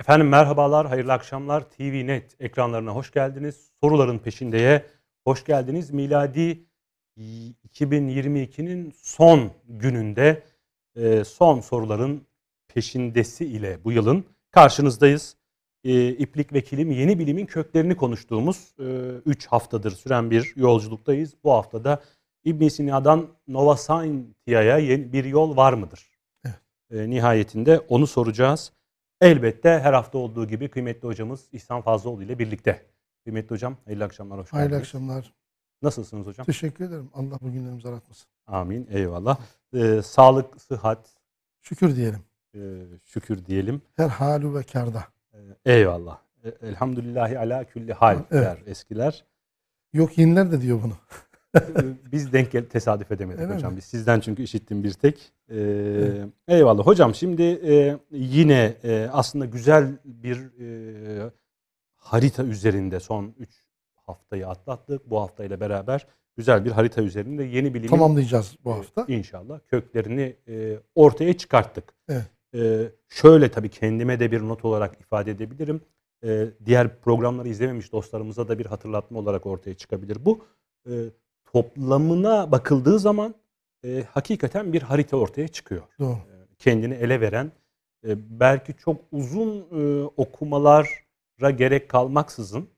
Efendim merhabalar, hayırlı akşamlar. TVNet ekranlarına hoş geldiniz. Soruların peşindeye hoş geldiniz. Miladi 2022'nin son gününde e, son soruların peşindesi ile bu yılın karşınızdayız. E, İplik ve Kilim yeni bilimin köklerini konuştuğumuz 3 haftadır süren bir yolculuktayız. Bu haftada İbn Sina'dan Nova Scientia'ya bir yol var mıdır? Evet. E, nihayetinde onu soracağız. Elbette her hafta olduğu gibi kıymetli hocamız İhsan Fazlıoğlu ile birlikte. Kıymetli hocam hayırlı akşamlar, hoş geldiniz. Hayırlı akşamlar. Nasılsınız hocam? Teşekkür ederim. Allah bugünlerimizi aratmasın. Amin, eyvallah. Ee, sağlık, sıhhat. Şükür diyelim. E, şükür diyelim. Her halu ve karda. Ee, eyvallah. E, elhamdülillahi ala külli hal evet. der eskiler. Yok yeniler de diyor bunu. Biz denk gel tesadüf edemedik Öyle hocam. Mi? Biz sizden çünkü işittim bir tek. Ee, evet. Eyvallah. Hocam şimdi e, yine e, aslında güzel bir e, harita üzerinde son 3 haftayı atlattık. Bu haftayla beraber güzel bir harita üzerinde yeni bilimin tamamlayacağız bu hafta. E, inşallah köklerini e, ortaya çıkarttık. Evet. E, şöyle tabii kendime de bir not olarak ifade edebilirim. E, diğer programları izlememiş dostlarımıza da bir hatırlatma olarak ortaya çıkabilir. Bu e, toplamına bakıldığı zaman e, hakikaten bir harita ortaya çıkıyor. Doğru. E, kendini ele veren, e, belki çok uzun e, okumalara gerek kalmaksızın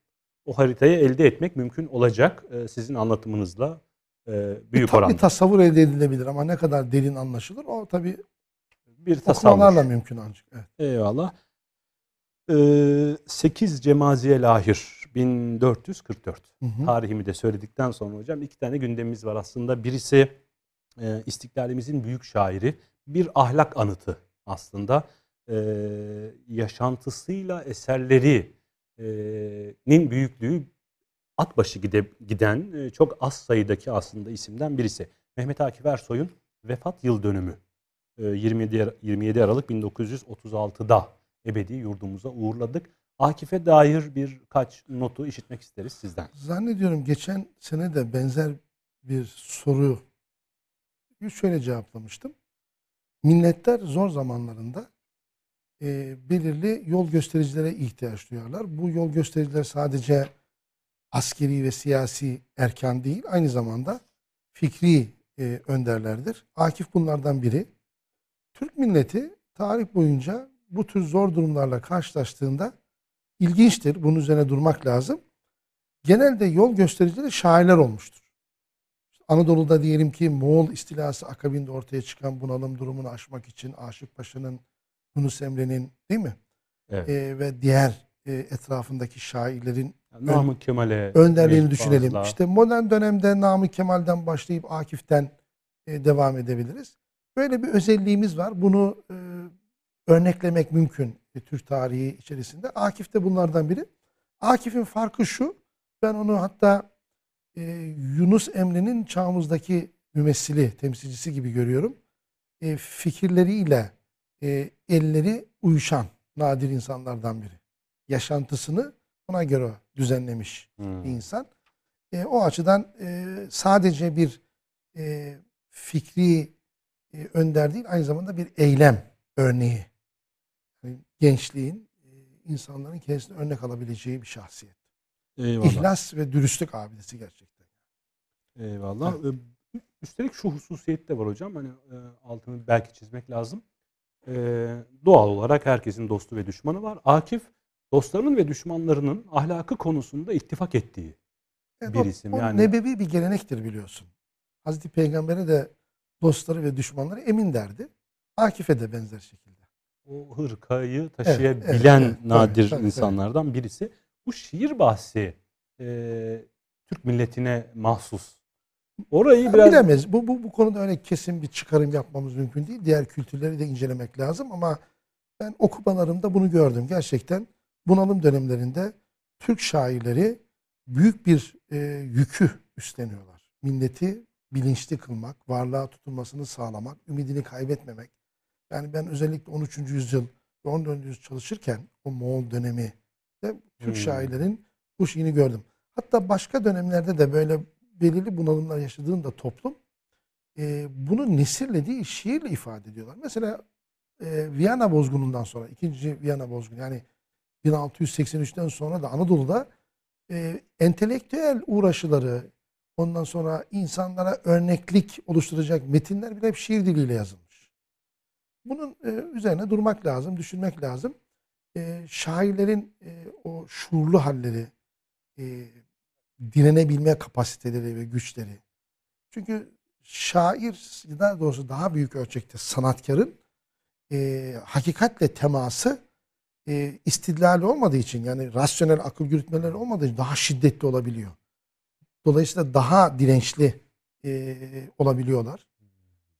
o haritayı elde etmek mümkün olacak e, sizin anlatımınızla e, büyük tabii oranda. tasavvur elde edilebilir ama ne kadar derin anlaşılır o tabii bir tasavvur. okumalarla mümkün ancak. Evet. Eyvallah. E, 8 Cemaziye Lahir 1444. Hı hı. Tarihimi de söyledikten sonra hocam iki tane gündemimiz var aslında. Birisi e, istiklalimizin büyük şairi. Bir ahlak anıtı aslında. E, yaşantısıyla eserlerinin büyüklüğü at başı gide, giden e, çok az sayıdaki aslında isimden birisi. Mehmet Akif Ersoy'un vefat yıl dönümü. E, 27, 27 Aralık 1936'da ebedi yurdumuza uğurladık. Akif'e dair birkaç notu işitmek isteriz sizden. Zannediyorum geçen sene de benzer bir soru şöyle cevaplamıştım. Milletler zor zamanlarında e, belirli yol göstericilere ihtiyaç duyarlar. Bu yol göstericiler sadece askeri ve siyasi erkan değil, aynı zamanda fikri e, önderlerdir. Akif bunlardan biri. Türk milleti tarih boyunca bu tür zor durumlarla karşılaştığında ilginçtir. Bunun üzerine durmak lazım. Genelde yol göstericileri şairler olmuştur. Anadolu'da diyelim ki Moğol istilası akabinde ortaya çıkan bunalım durumunu aşmak için Aşık Paşa'nın, Yunus Emre'nin değil mi? Evet. Ee, ve diğer e, etrafındaki şairlerin Namık Kemal'e önderliğini düşünelim. Fazla. İşte modern dönemde Namık Kemal'den başlayıp Akif'ten e, devam edebiliriz. Böyle bir özelliğimiz var. Bunu e, örneklemek mümkün Türk tarihi içerisinde. Akif de bunlardan biri. Akif'in farkı şu. Ben onu hatta e, Yunus Emre'nin çağımızdaki mümessili, temsilcisi gibi görüyorum. E, fikirleriyle e, elleri uyuşan nadir insanlardan biri. Yaşantısını ona göre düzenlemiş hmm. bir insan. E, o açıdan e, sadece bir e, fikri e, önder değil, aynı zamanda bir eylem örneği gençliğin, insanların kendisine örnek alabileceği bir şahsiyet. Eyvallah. İhlas ve dürüstlük abidesi gerçekten. Eyvallah. Evet. Üstelik şu hususiyet de var hocam. Hani altını belki çizmek lazım. Doğal olarak herkesin dostu ve düşmanı var. Akif dostlarının ve düşmanlarının ahlakı konusunda ittifak ettiği evet, bir isim. O yani nebevi bir gelenektir biliyorsun. Hazreti Peygamber'e de dostları ve düşmanları emin derdi. Akif'e de benzer şekilde o hırkayı taşıyabilen evet, evet, nadir tabii, insanlardan tabii. birisi. Bu şiir bahsi e, Türk milletine mahsus. Orayı ya biraz bilemeyiz. Bu, bu bu konuda öyle kesin bir çıkarım yapmamız mümkün değil. Diğer kültürleri de incelemek lazım ama ben okumalarımda bunu gördüm. Gerçekten bunalım dönemlerinde Türk şairleri büyük bir e, yükü üstleniyorlar. Milleti bilinçli kılmak, varlığa tutunmasını sağlamak, ümidini kaybetmemek, yani ben özellikle 13. yüzyıl ve 14. yüzyıl çalışırken o Moğol dönemi de Türk hmm. şairlerin bu şeyini gördüm. Hatta başka dönemlerde de böyle belirli bunalımlar yaşadığında toplum e, bunu nesirle şiirle ifade ediyorlar. Mesela e, Viyana bozgunundan sonra, ikinci Viyana bozgunu yani 1683'ten sonra da Anadolu'da e, entelektüel uğraşıları, ondan sonra insanlara örneklik oluşturacak metinler bile hep şiir diliyle yazılmış. Bunun e, üzerine durmak lazım, düşünmek lazım. E, şairlerin e, o şuurlu halleri, direnebilme kapasiteleri ve güçleri. Çünkü şair, daha doğrusu daha büyük ölçekte sanatkarın hakikatle teması e, istidlali olmadığı için yani rasyonel akıl yürütmeleri olmadığı için daha şiddetli olabiliyor. Dolayısıyla daha dirençli olabiliyorlar.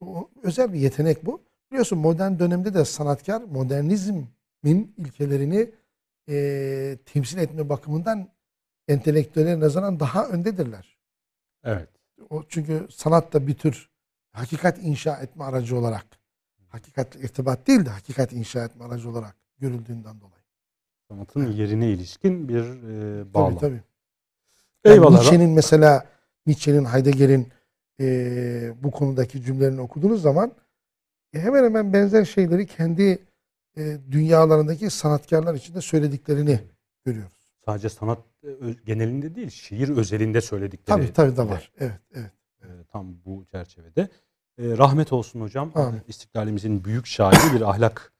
O, özel bir yetenek bu. Biliyorsun modern dönemde de sanatkar modernizmin ilkelerini e, temsil etme bakımından entelektüeller nazaran daha öndedirler. Evet. O çünkü sanat da bir tür hakikat inşa etme aracı olarak, hakikat irtibat değil de hakikat inşa etme aracı olarak görüldüğünden dolayı. Sanatın yerine ilişkin bir e, bağlam. Tabii tabii. Yani Eyvallah. Nietzsche'nin mesela Nietzsche'nin Heidegger'in e, bu konudaki cümlelerini okuduğunuz zaman e, hemen hemen benzer şeyleri kendi e, dünyalarındaki sanatkarlar içinde söylediklerini görüyoruz. Sadece sanat e, genelinde değil, şiir özelinde söyledikleri. Tabii tabii de bile, var. Evet evet. e, tam bu çerçevede. E, rahmet olsun hocam. Amin. İstiklalimizin büyük şairi bir ahlak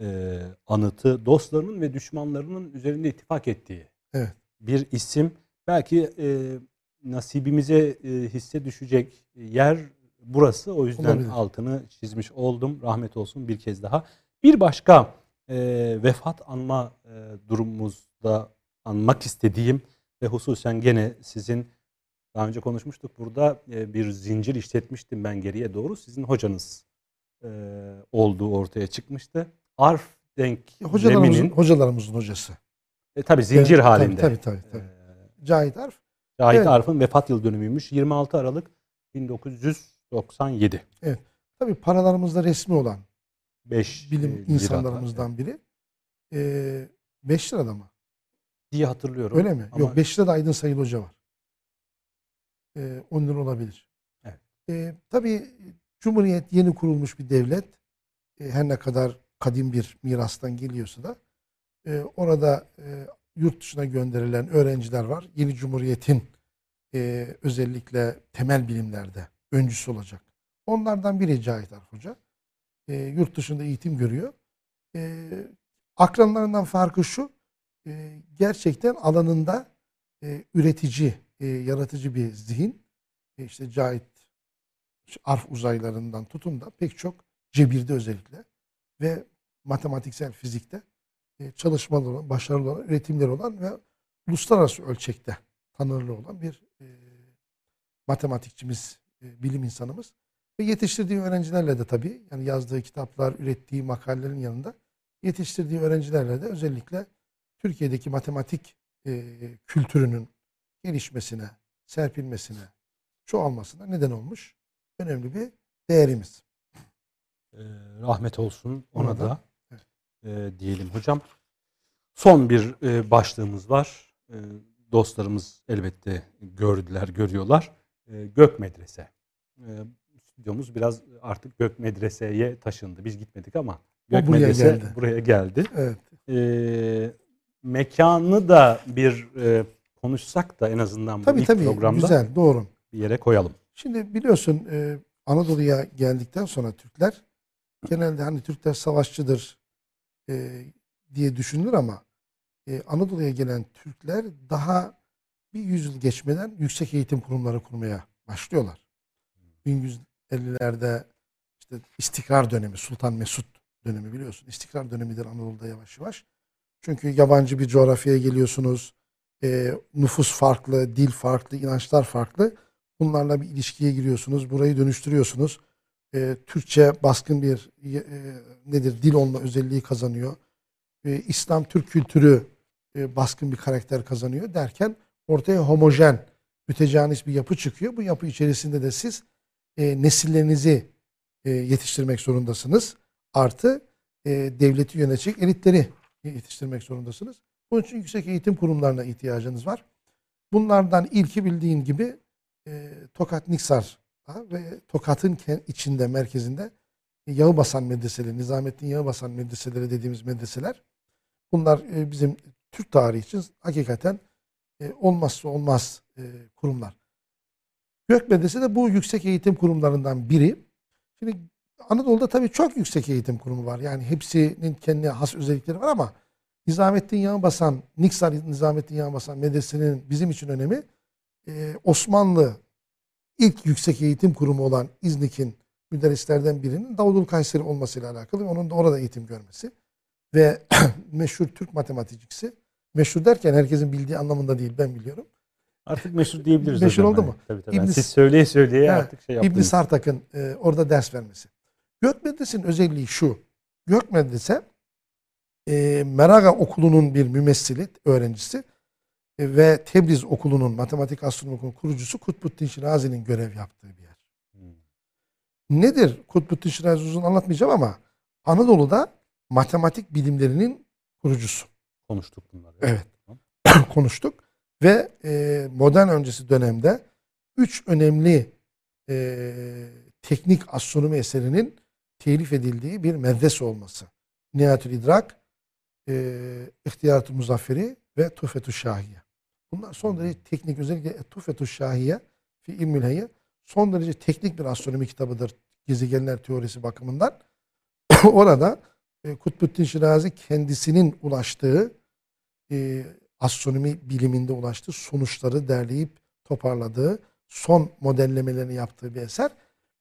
e, anıtı. Dostlarının ve düşmanlarının üzerinde ittifak ettiği Evet. bir isim. Belki e, nasibimize e, hisse düşecek yer burası. O yüzden Olabilir. altını çizmiş oldum. Rahmet olsun bir kez daha. Bir başka e, vefat anma e, durumumuzda anmak istediğim ve hususen gene sizin daha önce konuşmuştuk burada e, bir zincir işletmiştim ben geriye doğru. Sizin hocanız e, olduğu ortaya çıkmıştı. Arf denk Hocalarımızın, zeminin hocalarımızın hocası. e, tabii zincir Evet, halinde. Tabii tabii. tabii. E, Cahit Arf. Cahit Evet. Arf'ın vefat yıl dönümüymüş. 26 Aralık 1997. Tabii paralarımızda resmi olan 5 bilim insanlarımızdan biri. 5 lirada mı? diye hatırlıyorum. Öyle mi? Ama Yok 5 lirada Aydın Sayılı Hoca var. Ee, 10 lira olabilir. Evet. Ee, tabii Cumhuriyet yeni kurulmuş bir devlet. Ee, her ne kadar kadim bir mirastan geliyorsa da e, orada e, yurt dışına gönderilen öğrenciler var. Yeni Cumhuriyet'in e, özellikle temel bilimlerde öncüsü olacak. Onlardan biri Cahit Arf Hoca. E, yurt dışında eğitim görüyor. E, akranlarından farkı şu, e, gerçekten alanında e, üretici, e, yaratıcı bir zihin. E, işte Cahit Arf uzaylarından tutun da pek çok cebirde özellikle ve matematiksel fizikte e, çalışmaları olan, başarılı olan, üretimleri olan ve uluslararası ölçekte tanınırlı olan bir e, matematikçimiz, bilim insanımız. Ve yetiştirdiği öğrencilerle de tabii yani yazdığı kitaplar, ürettiği makalelerin yanında yetiştirdiği öğrencilerle de özellikle Türkiye'deki matematik e, kültürünün gelişmesine, serpilmesine, çoğalmasına neden olmuş önemli bir değerimiz. e, rahmet olsun ona, Ona da, da, e, diyelim hocam. Son bir e, başlığımız var. E, dostlarımız elbette gördüler, görüyorlar. E, Gök Medrese. E, stüdyomuz biraz artık Gök Medrese'ye taşındı. Biz gitmedik ama Gök buraya Medrese geldi. buraya geldi. Evet. E, mekanı da bir e, konuşsak da en azından bu Tabii ilk tabii programda güzel, doğru. bir yere koyalım. Şimdi biliyorsun e, Anadolu'ya geldikten sonra Türkler genelde hani Türkler savaşçıdır e, diye düşünülür ama e, Anadolu'ya gelen Türkler daha bir yüzyıl geçmeden yüksek eğitim kurumları kurmaya başlıyorlar. 1150'lerde işte istikrar dönemi, Sultan Mesut dönemi biliyorsun. İstikrar dönemidir Anadolu'da yavaş yavaş. Çünkü yabancı bir coğrafyaya geliyorsunuz. E, nüfus farklı, dil farklı, inançlar farklı. Bunlarla bir ilişkiye giriyorsunuz. Burayı dönüştürüyorsunuz. E, Türkçe baskın bir e, nedir dil olma özelliği kazanıyor. E, İslam Türk kültürü e, baskın bir karakter kazanıyor derken ortaya homojen, mütecanis bir yapı çıkıyor. Bu yapı içerisinde de siz e, nesillerinizi e, yetiştirmek zorundasınız. Artı e, devleti yönetecek elitleri yetiştirmek zorundasınız. Bunun için yüksek eğitim kurumlarına ihtiyacınız var. Bunlardan ilki bildiğin gibi e, Tokat Niksar ve Tokat'ın içinde merkezinde yağı basan medreseleri, Nizamettin yağı basan medreseleri dediğimiz medreseler. Bunlar e, bizim Türk tarihi için hakikaten e, olmazsa olmaz e, kurumlar. Gök Medrese de bu yüksek eğitim kurumlarından biri. Şimdi Anadolu'da tabii çok yüksek eğitim kurumu var. Yani hepsinin kendi has özellikleri var ama Nizamettin Yağbasan, Niksar Nizamettin Yağbasan medresesinin bizim için önemi e, Osmanlı ilk yüksek eğitim kurumu olan İznik'in müderrislerden birinin Davudul Kayseri olmasıyla alakalı. Onun da orada eğitim görmesi. Ve meşhur Türk matematikçisi. Meşhur derken herkesin bildiği anlamında değil ben biliyorum. Artık meşhur diyebiliriz Meşhur oldu mu? Tabii tabii. İbn- siz söyleye söyleye Evet, artık şey İbn yaptınız. Sartak'ın e, orada ders vermesi. Gök Medrese'nin özelliği şu. Gök Medrese e, Meraga Okulu'nun bir mümessili, öğrencisi e, ve Tebriz Okulu'nun, Matematik Astronomi Okulu'nun kurucusu Kutbuddin Şirazi'nin görev yaptığı bir yer. Hmm. Nedir Kutbuddin Şirazi uzun anlatmayacağım ama Anadolu'da matematik bilimlerinin kurucusu. Konuştuk bunları. Evet. konuştuk. Ve e, modern öncesi dönemde üç önemli e, teknik astronomi eserinin telif edildiği bir medrese olması. Nihatül İdrak, e, İhtiyar-ı Muzafferi ve Tuhfetü Şahiye. Bunlar son derece teknik, özellikle Tuhfetü Şahiye fi İlmül son derece teknik bir astronomi kitabıdır gezegenler teorisi bakımından. Orada e, Kutbuddin Şirazi kendisinin ulaştığı e, astronomi biliminde ulaştığı sonuçları derleyip toparladığı, son modellemelerini yaptığı bir eser.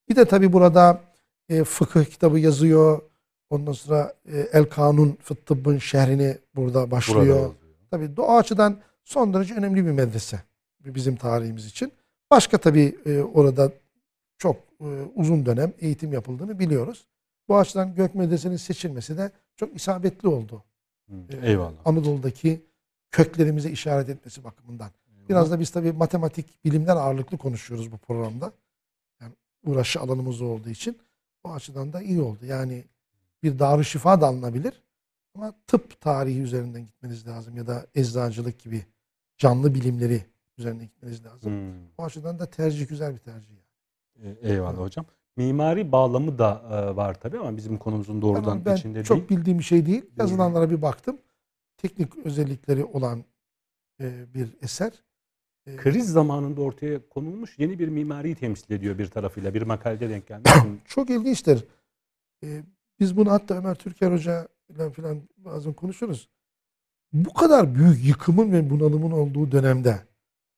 Bir de tabi burada e, fıkıh kitabı yazıyor. Ondan sonra e, El Kanun Fıt Tıbbın şehrini burada başlıyor. Burada. Tabii o açıdan son derece önemli bir medrese bizim tarihimiz için. Başka tabii e, orada çok e, uzun dönem eğitim yapıldığını biliyoruz. Bu açıdan Gök Medrese'nin seçilmesi de çok isabetli oldu. Hmm, E, Eyvallah. Anadolu'daki köklerimize işaret etmesi bakımından. Biraz da biz tabii matematik, bilimler ağırlıklı konuşuyoruz bu programda. Yani uğraşı alanımız olduğu için. O açıdan da iyi oldu. Yani bir darüşşifa da alınabilir. Ama tıp tarihi üzerinden gitmeniz lazım. Ya da eczacılık gibi canlı bilimleri üzerine gitmeniz lazım. Hmm. O açıdan da tercih güzel bir tercih. Yani. E, Eyvallah hocam. Mimari bağlamı da e, var tabii ama bizim konumuzun doğrudan Tamam, ben içinde çok değil. bildiğim bir şey değil. Yazılanlara bir baktım. Teknik özellikleri olan e, bir eser. E, Kriz zamanında ortaya konulmuş yeni bir mimariyi temsil ediyor bir tarafıyla. Bir makalede denk gelmiştim. çok ilginçtir. Ee, biz bunu hatta Ömer Türker Hoca ile falan bazen konuşuruz. Bu kadar büyük yıkımın ve bunalımın olduğu dönemde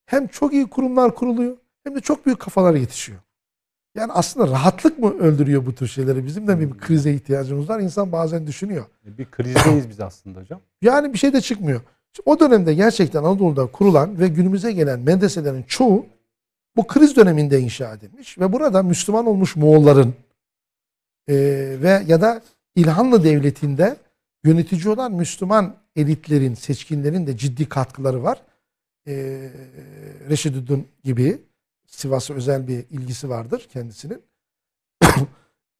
hem çok iyi kurumlar kuruluyor hem de çok büyük kafalar yetişiyor. Yani aslında rahatlık mı öldürüyor bu tür şeyleri? Bizim de bir krize ihtiyacımız var. İnsan bazen düşünüyor. bir krizdeyiz biz aslında hocam. Yani bir şey de çıkmıyor. O dönemde gerçekten Anadolu'da kurulan ve günümüze gelen medreselerin çoğu bu kriz döneminde inşa edilmiş ve burada Müslüman olmuş Moğolların e, ve ya da İlhanlı Devleti'nde yönetici olan Müslüman elitlerin, seçkinlerin de ciddi katkıları var. E, Reşidüddin gibi Sivas'a özel bir ilgisi vardır kendisinin.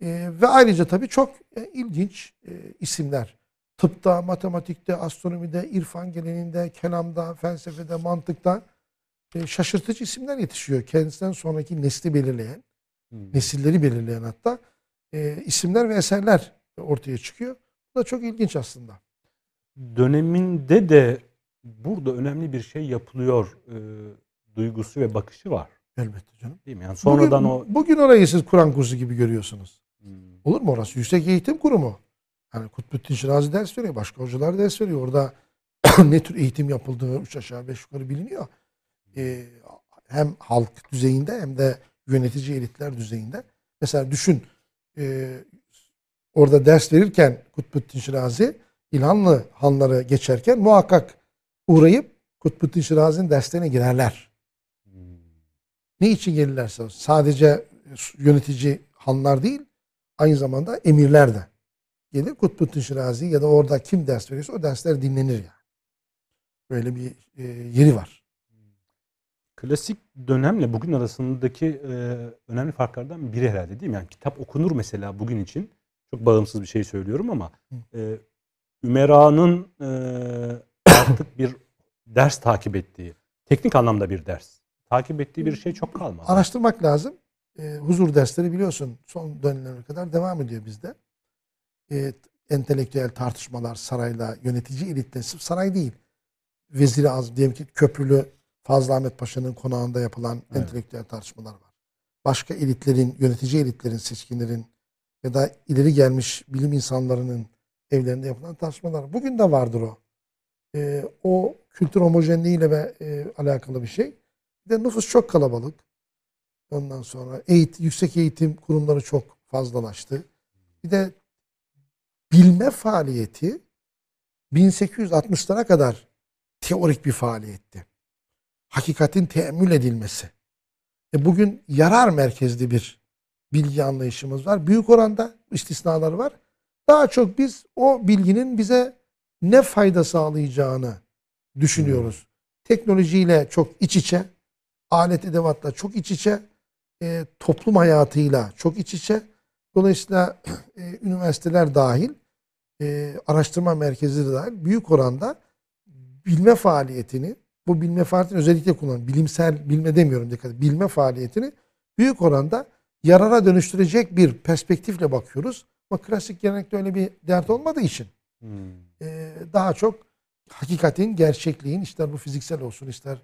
E, ve ayrıca tabii çok e, ilginç e, isimler. Tıpta, matematikte, astronomide, irfan geleneğinde, kelamda, felsefede, mantıkta e, şaşırtıcı isimler yetişiyor. Kendisinden sonraki nesli belirleyen, Hmm. nesilleri belirleyen hatta e, isimler ve eserler ortaya çıkıyor. Bu da çok ilginç aslında. Döneminde de burada önemli bir şey yapılıyor e, duygusu ve bakışı var. Elbette canım. Değil mi? Yani sonradan bugün, o bugün orayı siz Kur'an kursu gibi görüyorsunuz. Hmm. Olur mu orası? Yüksek eğitim kurumu. Yani Kutbuddin Şirazi ders veriyor. Başka hocalar ders veriyor. Orada ne tür eğitim yapıldığı üç aşağı beş yukarı biliniyor. Ee, hem halk düzeyinde hem de yönetici elitler düzeyinde. Mesela düşün e, orada ders verirken Kutbuddin Şirazi İlhanlı hanları geçerken muhakkak uğrayıp Kutbuddin Şirazi'nin derslerine girerler. Ne için gelirlerse sadece yönetici hanlar değil aynı zamanda emirler de gelir Kutbuddin Şirazi ya da orada kim ders veriyorsa o dersler dinlenir yani. Böyle bir e, yeri var. Klasik dönemle bugün arasındaki e, önemli farklardan biri herhalde değil mi? Yani kitap okunur mesela bugün için. Çok bağımsız bir şey söylüyorum ama e, Ümera'nın e, artık bir ders takip ettiği, teknik anlamda bir ders takip ettiği bir şey çok kalmadı. Araştırmak lazım. E, huzur dersleri biliyorsun son dönemlere kadar devam ediyor bizde. E, entelektüel tartışmalar sarayla yönetici elitle sırf saray değil. Vezir-i Azam diyelim ki Köprülü Fazıl Ahmet Paşa'nın konağında yapılan Evet. entelektüel tartışmalar var. Başka elitlerin, yönetici elitlerin, seçkinlerin ya da ileri gelmiş bilim insanlarının evlerinde yapılan tartışmalar. Bugün de vardır o. Ee, o kültür homojenliğiyle ve e, alakalı bir şey. Bir de nüfus çok kalabalık. Ondan sonra eğitim, yüksek eğitim kurumları çok fazlalaştı. Bir de bilme faaliyeti 1860'lara kadar teorik bir faaliyetti. Hakikatin teemmül edilmesi. E bugün yarar merkezli bir bilgi anlayışımız var. Büyük oranda istisnaları var. Daha çok biz o bilginin bize ne fayda sağlayacağını düşünüyoruz. Teknolojiyle çok iç içe, alet edevatla çok iç içe, e, toplum hayatıyla çok iç içe. Dolayısıyla e, üniversiteler dahil, e, araştırma merkezleri dahil büyük oranda bilme faaliyetini, bu bilme faaliyetini özellikle kullan, bilimsel bilme demiyorum dikkat bilme faaliyetini büyük oranda yarara dönüştürecek bir perspektifle bakıyoruz. Ama klasik gelenekte öyle bir dert olmadığı için Hmm. e, daha çok hakikatin, gerçekliğin ister bu fiziksel olsun, ister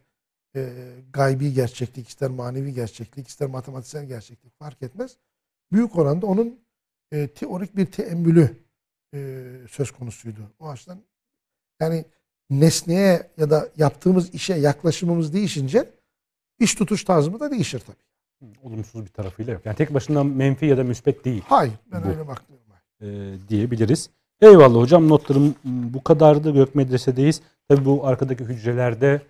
e, gaybi gerçeklik, ister manevi gerçeklik, ister matematiksel gerçeklik fark etmez. Büyük oranda onun e, teorik bir teemmülü e, söz konusuydu. O açıdan yani nesneye ya da yaptığımız işe yaklaşımımız değişince iş tutuş tarzımız da değişir tabii. Olumsuz bir tarafıyla yok. Yani tek başına menfi ya da müspet değil Hayır, ben Bu. öyle bakmıyorum. e, diyebiliriz. Eyvallah hocam notlarım bu kadardı. Gök Medrese'deyiz. Tabi bu arkadaki hücrelerde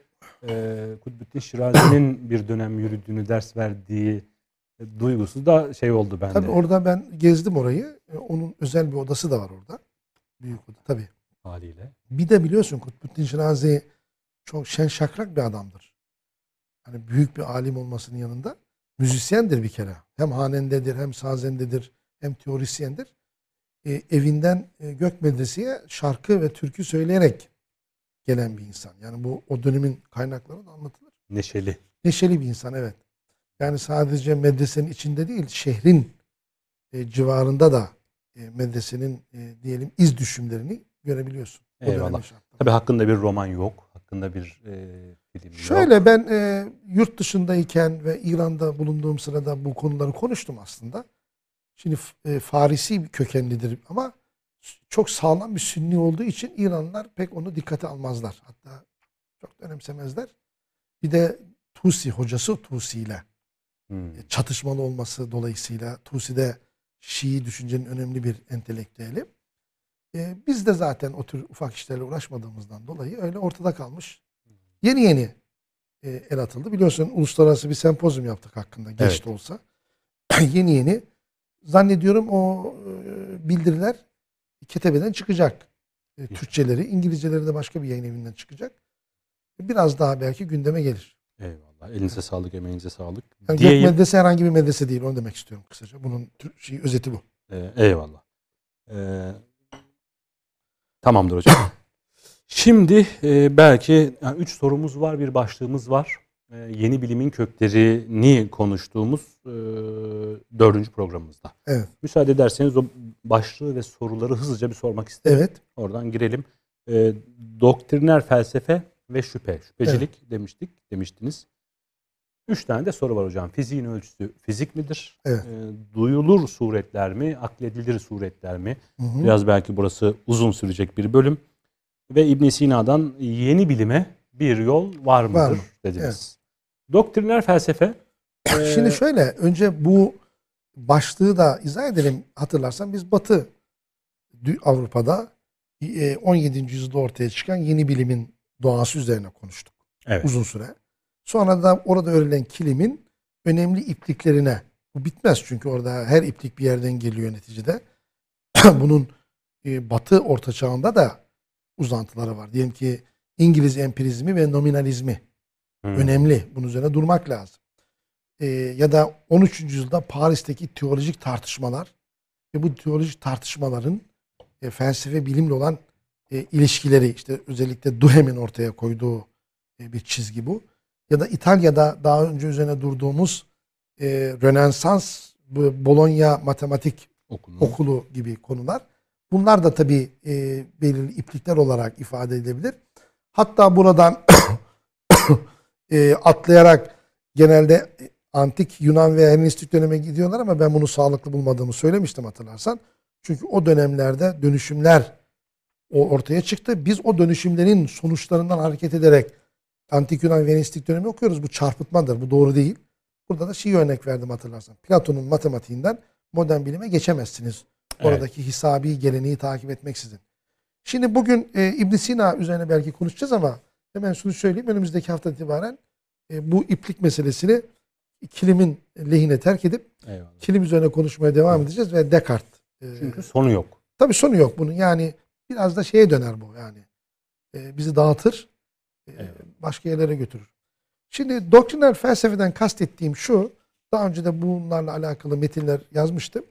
e, Kutbettin Şirazi'nin bir dönem yürüdüğünü, ders verdiği e, duygusu da şey oldu bende. Tabii orada ben gezdim orayı. E, Onun özel bir odası da var orada. Büyük oda tabii. haliyle. Bir de biliyorsun Kutbettin Şirazi çok şen şakrak bir adamdır. Hani büyük bir alim olmasının yanında müzisyendir bir kere. Hem hanendedir, hem sazendedir, hem teorisyendir. E, evinden e, Gök Medrese'ye şarkı ve türkü söyleyerek gelen bir insan. Yani bu o dönemin kaynaklarında anlatılır. Neşeli. Neşeli bir insan evet. Yani sadece medresenin içinde değil, şehrin e, civarında da e, medresenin e, diyelim iz düşümlerini görebiliyorsun. Eyvallah. şartlarında. Tabi hakkında bir roman yok. Hakkında bir e, film yok. Şöyle ben e, yurt dışındayken ve İran'da bulunduğum sırada bu konuları konuştum aslında. Şimdi e, Farisi bir kökenlidir ama çok sağlam bir sünni olduğu için İranlılar pek onu dikkate almazlar. Hatta çok da önemsemezler. Bir de Tusi hocası Tusi ile Hmm. çatışmalı olması dolayısıyla Tusi de Şii düşüncenin önemli bir entelektüeli. E, biz de zaten o tür ufak işlerle uğraşmadığımızdan dolayı öyle ortada kalmış. Yeni yeni e, el atıldı. Biliyorsun uluslararası bir sempozyum yaptık hakkında geç Evet. de olsa. yeni yeni zannediyorum o e, bildiriler ketebeden çıkacak. E, Türkçeleri, İngilizceleri de başka bir yayın evinden çıkacak. Biraz daha belki gündeme gelir. Eyvallah. Elinize sağlık, emeğinize sağlık. Yani Diyeyim. Gök medrese herhangi bir medrese değil. Onu demek istiyorum kısaca. Bunun şey, özeti bu. Ee, eyvallah. Ee, tamamdır hocam. Şimdi e, belki yani üç sorumuz var, bir başlığımız var. Ee, yeni bilimin köklerini konuştuğumuz e, dördüncü programımızda. Evet. Müsaade ederseniz o başlığı ve soruları hızlıca bir sormak isterim. Evet. Oradan girelim. Ee, doktriner felsefe ve şüphe. Şüphecilik demiştik, demiştiniz. Üç tane de soru var hocam. Fiziğin ölçüsü fizik midir? Evet. Ee, duyulur suretler mi? Akledilir suretler mi? Hı hı. Biraz belki burası uzun sürecek bir bölüm. Ve İbn Sina'dan yeni bilime bir yol var mıdır Var mı? dediniz. Doktriner felsefe. e, Şimdi şöyle önce bu başlığı da izah edelim. Hatırlarsan biz Batı Avrupa'da e, 17. yüzyılda ortaya çıkan yeni bilimin doğası üzerine konuştuk evet. uzun süre. Sonra da orada öğrenilen kilimin önemli ipliklerine bu bitmez çünkü orada her iplik bir yerden geliyor neticede. Bunun e, Batı Orta Çağ'ında da uzantıları var. Diyelim ki İngiliz empirizmi ve nominalizmi Hmm. önemli. Bunun üzerine durmak lazım. Ee, ya da 13. yüzyılda Paris'teki teolojik tartışmalar ve bu teolojik tartışmaların e, felsefe bilimle olan e, ilişkileri işte özellikle Duhem'in ortaya koyduğu e, bir çizgi bu. Ya da İtalya'da daha önce üzerine durduğumuz e, Rönesans, Bologna matematik Okunu. okulu gibi konular. Bunlar da tabii e, belirli iplikler olarak ifade edilebilir. Hatta buradan e, atlayarak genelde antik Yunan ve Helenistik döneme gidiyorlar ama ben bunu sağlıklı bulmadığımı söylemiştim hatırlarsan. Çünkü o dönemlerde dönüşümler ortaya çıktı. Biz o dönüşümlerin sonuçlarından hareket ederek antik Yunan ve Helenistik dönemi okuyoruz. Bu çarpıtmadır. Bu doğru değil. Burada da şey örnek verdim hatırlarsan. Platon'un matematiğinden modern bilime geçemezsiniz. Oradaki evet. hisabi geleneği takip etmeksizin. Şimdi bugün e, ibn Sina üzerine belki konuşacağız ama hemen şunu söyleyeyim. Önümüzdeki hafta itibaren e, bu iplik meselesini kilimin lehine terk edip Eyvallah. kilim üzerine konuşmaya devam evet. edeceğiz ve Descartes. E, Çünkü sonu yok. Tabii sonu yok bunun. Yani biraz da şeye döner bu yani. E, bizi dağıtır. E, başka yerlere götürür. Şimdi doktrinal felsefeden kastettiğim şu. Daha önce de bunlarla alakalı metinler yazmıştım.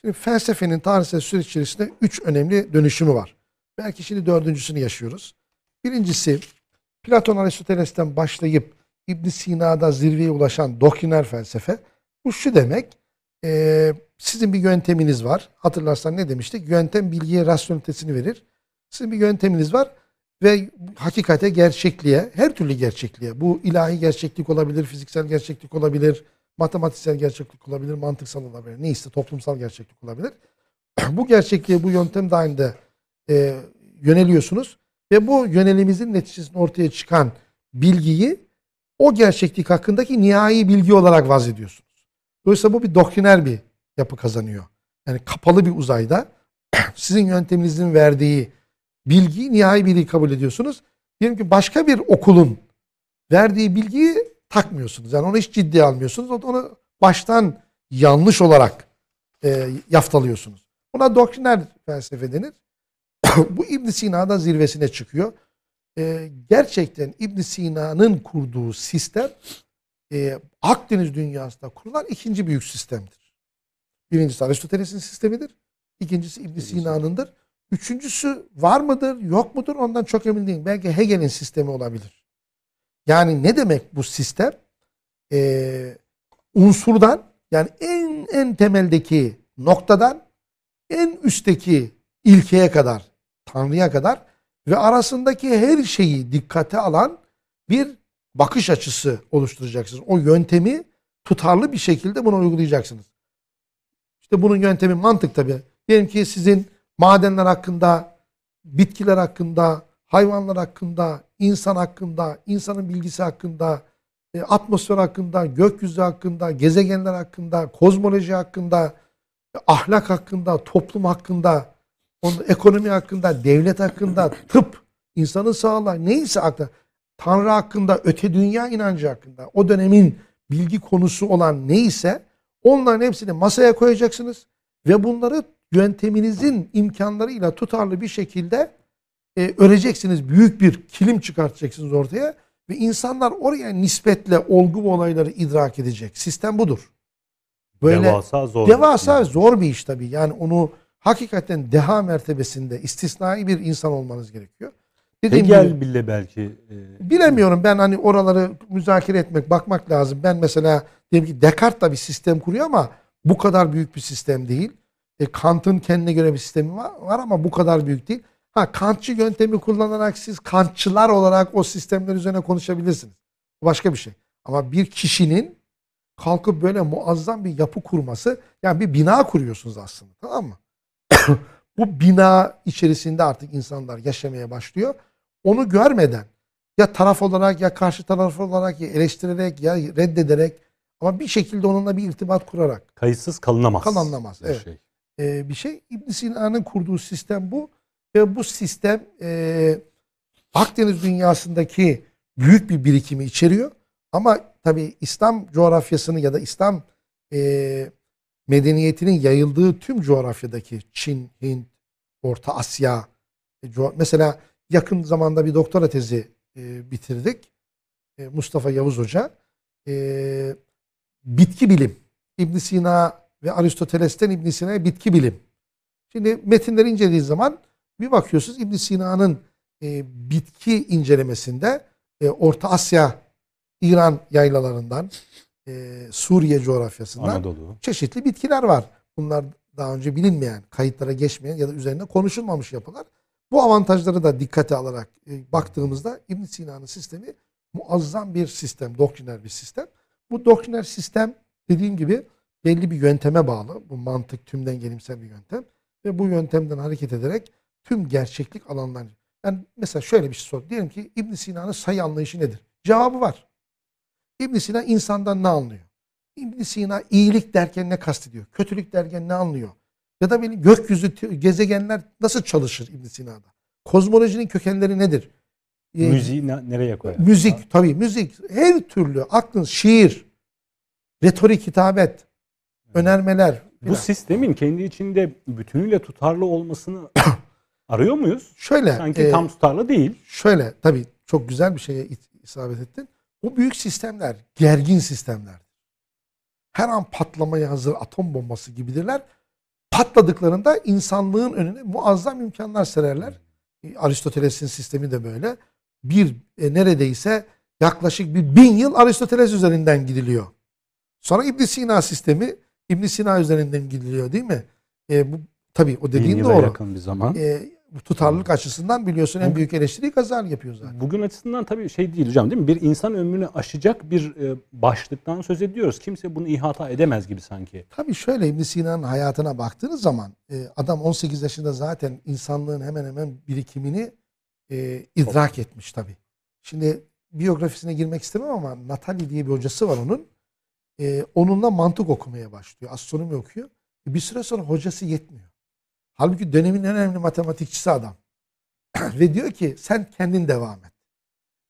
Şimdi felsefenin tarihsel süreç içerisinde üç önemli dönüşümü var. Belki şimdi dördüncüsünü yaşıyoruz. Birincisi Platon Aristoteles'ten başlayıp İbn Sina'da zirveye ulaşan doktrinal felsefe. Bu şu demek. E, sizin bir yönteminiz var. Hatırlarsan ne demiştik? Yöntem bilgiye rasyonelitesini verir. Sizin bir yönteminiz var ve hakikate, gerçekliğe, her türlü gerçekliğe, bu ilahi gerçeklik olabilir, fiziksel gerçeklik olabilir, matematiksel gerçeklik olabilir, mantıksal olabilir, neyse toplumsal gerçeklik olabilir. bu gerçekliğe, bu yöntem dahilinde e, yöneliyorsunuz ve bu yönelimizin neticesinde ortaya çıkan bilgiyi o gerçeklik hakkındaki nihai bilgi olarak vaz ediyorsunuz. Dolayısıyla bu bir doktriner bir yapı kazanıyor. Yani kapalı bir uzayda sizin yönteminizin verdiği bilgiyi nihai bilgi kabul ediyorsunuz. Diyelim ki başka bir okulun verdiği bilgiyi takmıyorsunuz. Yani onu hiç ciddiye almıyorsunuz. Onu baştan yanlış olarak e, yaftalıyorsunuz. Buna doktriner felsefe denir. Bu İbn Sina'da zirvesine çıkıyor. E, gerçekten İbn Sina'nın kurduğu sistem e, Akdeniz dünyasında kurulan ikinci büyük sistemdir. Birincisi Aristoteles'in sistemidir. İkincisi İbn Sina'nındır. Üçüncüsü var mıdır, yok mudur ondan çok emin değilim. Belki Hegel'in sistemi olabilir. Yani ne demek bu sistem? Ee, unsurdan yani en en temeldeki noktadan en üstteki ilkeye kadar, Tanrı'ya kadar ve arasındaki her şeyi dikkate alan bir bakış açısı oluşturacaksınız. O yöntemi tutarlı bir şekilde bunu uygulayacaksınız. İşte bunun yöntemi mantık tabii. Diyelim ki sizin madenler hakkında, bitkiler hakkında, hayvanlar hakkında, insan hakkında, insanın bilgisi hakkında, e, atmosfer hakkında, gökyüzü hakkında, gezegenler hakkında, kozmoloji hakkında, ahlak hakkında, toplum hakkında, onun ekonomi hakkında, devlet hakkında, tıp, insanın sağlığı neyse hakkında, Tanrı hakkında, öte dünya inancı hakkında, o dönemin bilgi konusu olan neyse onların hepsini masaya koyacaksınız ve bunları yönteminizin imkanlarıyla tutarlı bir şekilde e, öreceksiniz. Büyük bir kilim çıkartacaksınız ortaya ve insanlar oraya nispetle olgu ve olayları idrak edecek. Sistem budur. Böyle devasa zor. Devasa bir zor bir iş tabii. Yani onu hakikaten deha mertebesinde istisnai bir insan olmanız gerekiyor. Dediğim Hegel gibi, bile belki. E, bilemiyorum ben hani oraları müzakere etmek, bakmak lazım. Ben mesela diyelim ki Descartes da bir sistem kuruyor ama bu kadar büyük bir sistem değil. E, Kant'ın kendine göre bir sistemi var, var ama bu kadar büyük değil. Ha Kantçı yöntemi kullanarak siz Kantçılar olarak o sistemler üzerine konuşabilirsiniz. Başka bir şey. Ama bir kişinin kalkıp böyle muazzam bir yapı kurması yani bir bina kuruyorsunuz aslında tamam mı? bu bina içerisinde artık insanlar yaşamaya başlıyor. Onu görmeden ya taraf olarak ya karşı taraf olarak ya eleştirerek ya reddederek ama bir şekilde onunla bir irtibat kurarak. Kayıtsız kalınamaz. Kalınamaz. Evet. Şey e, bir şey. İbn Sina'nın kurduğu sistem bu. Ve bu sistem e, Akdeniz dünyasındaki büyük bir birikimi içeriyor. Ama tabi İslam coğrafyasını ya da İslam e, medeniyetinin yayıldığı tüm coğrafyadaki Çin, Hint, Orta Asya, e, mesela yakın zamanda bir doktora tezi e, bitirdik. E, Mustafa Yavuz Hoca. E, bitki bilim. İbn Sina ve Aristoteles'ten İbn Sina'ya bitki bilim. Şimdi metinleri incelediği zaman bir bakıyorsunuz İbn Sina'nın e, bitki incelemesinde e, Orta Asya, İran yaylalarından, e, Suriye coğrafyasından Anadolu. çeşitli bitkiler var. Bunlar daha önce bilinmeyen, kayıtlara geçmeyen ya da üzerine konuşulmamış yapılar. Bu avantajları da dikkate alarak e, baktığımızda ibn Sina'nın sistemi muazzam bir sistem, doktriner bir sistem. Bu doktriner sistem dediğim gibi belli bir yönteme bağlı. Bu mantık tümden gelimsel bir yöntem. Ve bu yöntemden hareket ederek tüm gerçeklik alanlarını. Yani mesela şöyle bir şey sor. Diyelim ki ibn Sina'nın sayı anlayışı nedir? Cevabı var. İbn Sina insandan ne anlıyor? ibn Sina iyilik derken ne kastediyor? Kötülük derken ne anlıyor? Ya da benim gökyüzü gezegenler nasıl çalışır ibn Sina'da? Kozmolojinin kökenleri nedir? Ee, Müziği ne- nereye koyar? Müzik tabii müzik her türlü aklın şiir, retorik hitabet, önermeler. Bu filan. sistemin kendi içinde bütünüyle tutarlı olmasını arıyor muyuz? şöyle Sanki e, tam tutarlı değil. şöyle tabii çok güzel bir şeye isabet ettin. Bu büyük sistemler gergin sistemler. Her an patlamaya hazır atom bombası gibidirler. Patladıklarında insanlığın önüne muazzam imkanlar sererler. E, Aristoteles'in sistemi de böyle. Bir e, neredeyse yaklaşık bir bin yıl Aristoteles üzerinden gidiliyor. Sonra ibn Sina sistemi ibn Sina üzerinden gidiliyor değil mi? E, bu tabii o Bin dediğin yıla doğru. yakın bir zaman. E, bu tutarlılık açısından biliyorsun en büyük eleştiriyi Gazali yapıyor zaten. Bugün açısından tabii şey değil hocam değil mi? Bir insan ömrünü aşacak bir e, başlıktan söz ediyoruz. Kimse bunu ihata edemez gibi sanki. Tabii şöyle ibn Sina'nın hayatına baktığınız zaman e, adam 18 yaşında zaten insanlığın hemen hemen birikimini e, idrak etmiş tabii. Şimdi biyografisine girmek istemem ama Natali diye bir hocası var onun. Onunla mantık okumaya başlıyor. Astronomi okuyor. Bir süre sonra hocası yetmiyor. Halbuki dönemin en önemli matematikçisi adam. Ve diyor ki sen kendin devam et.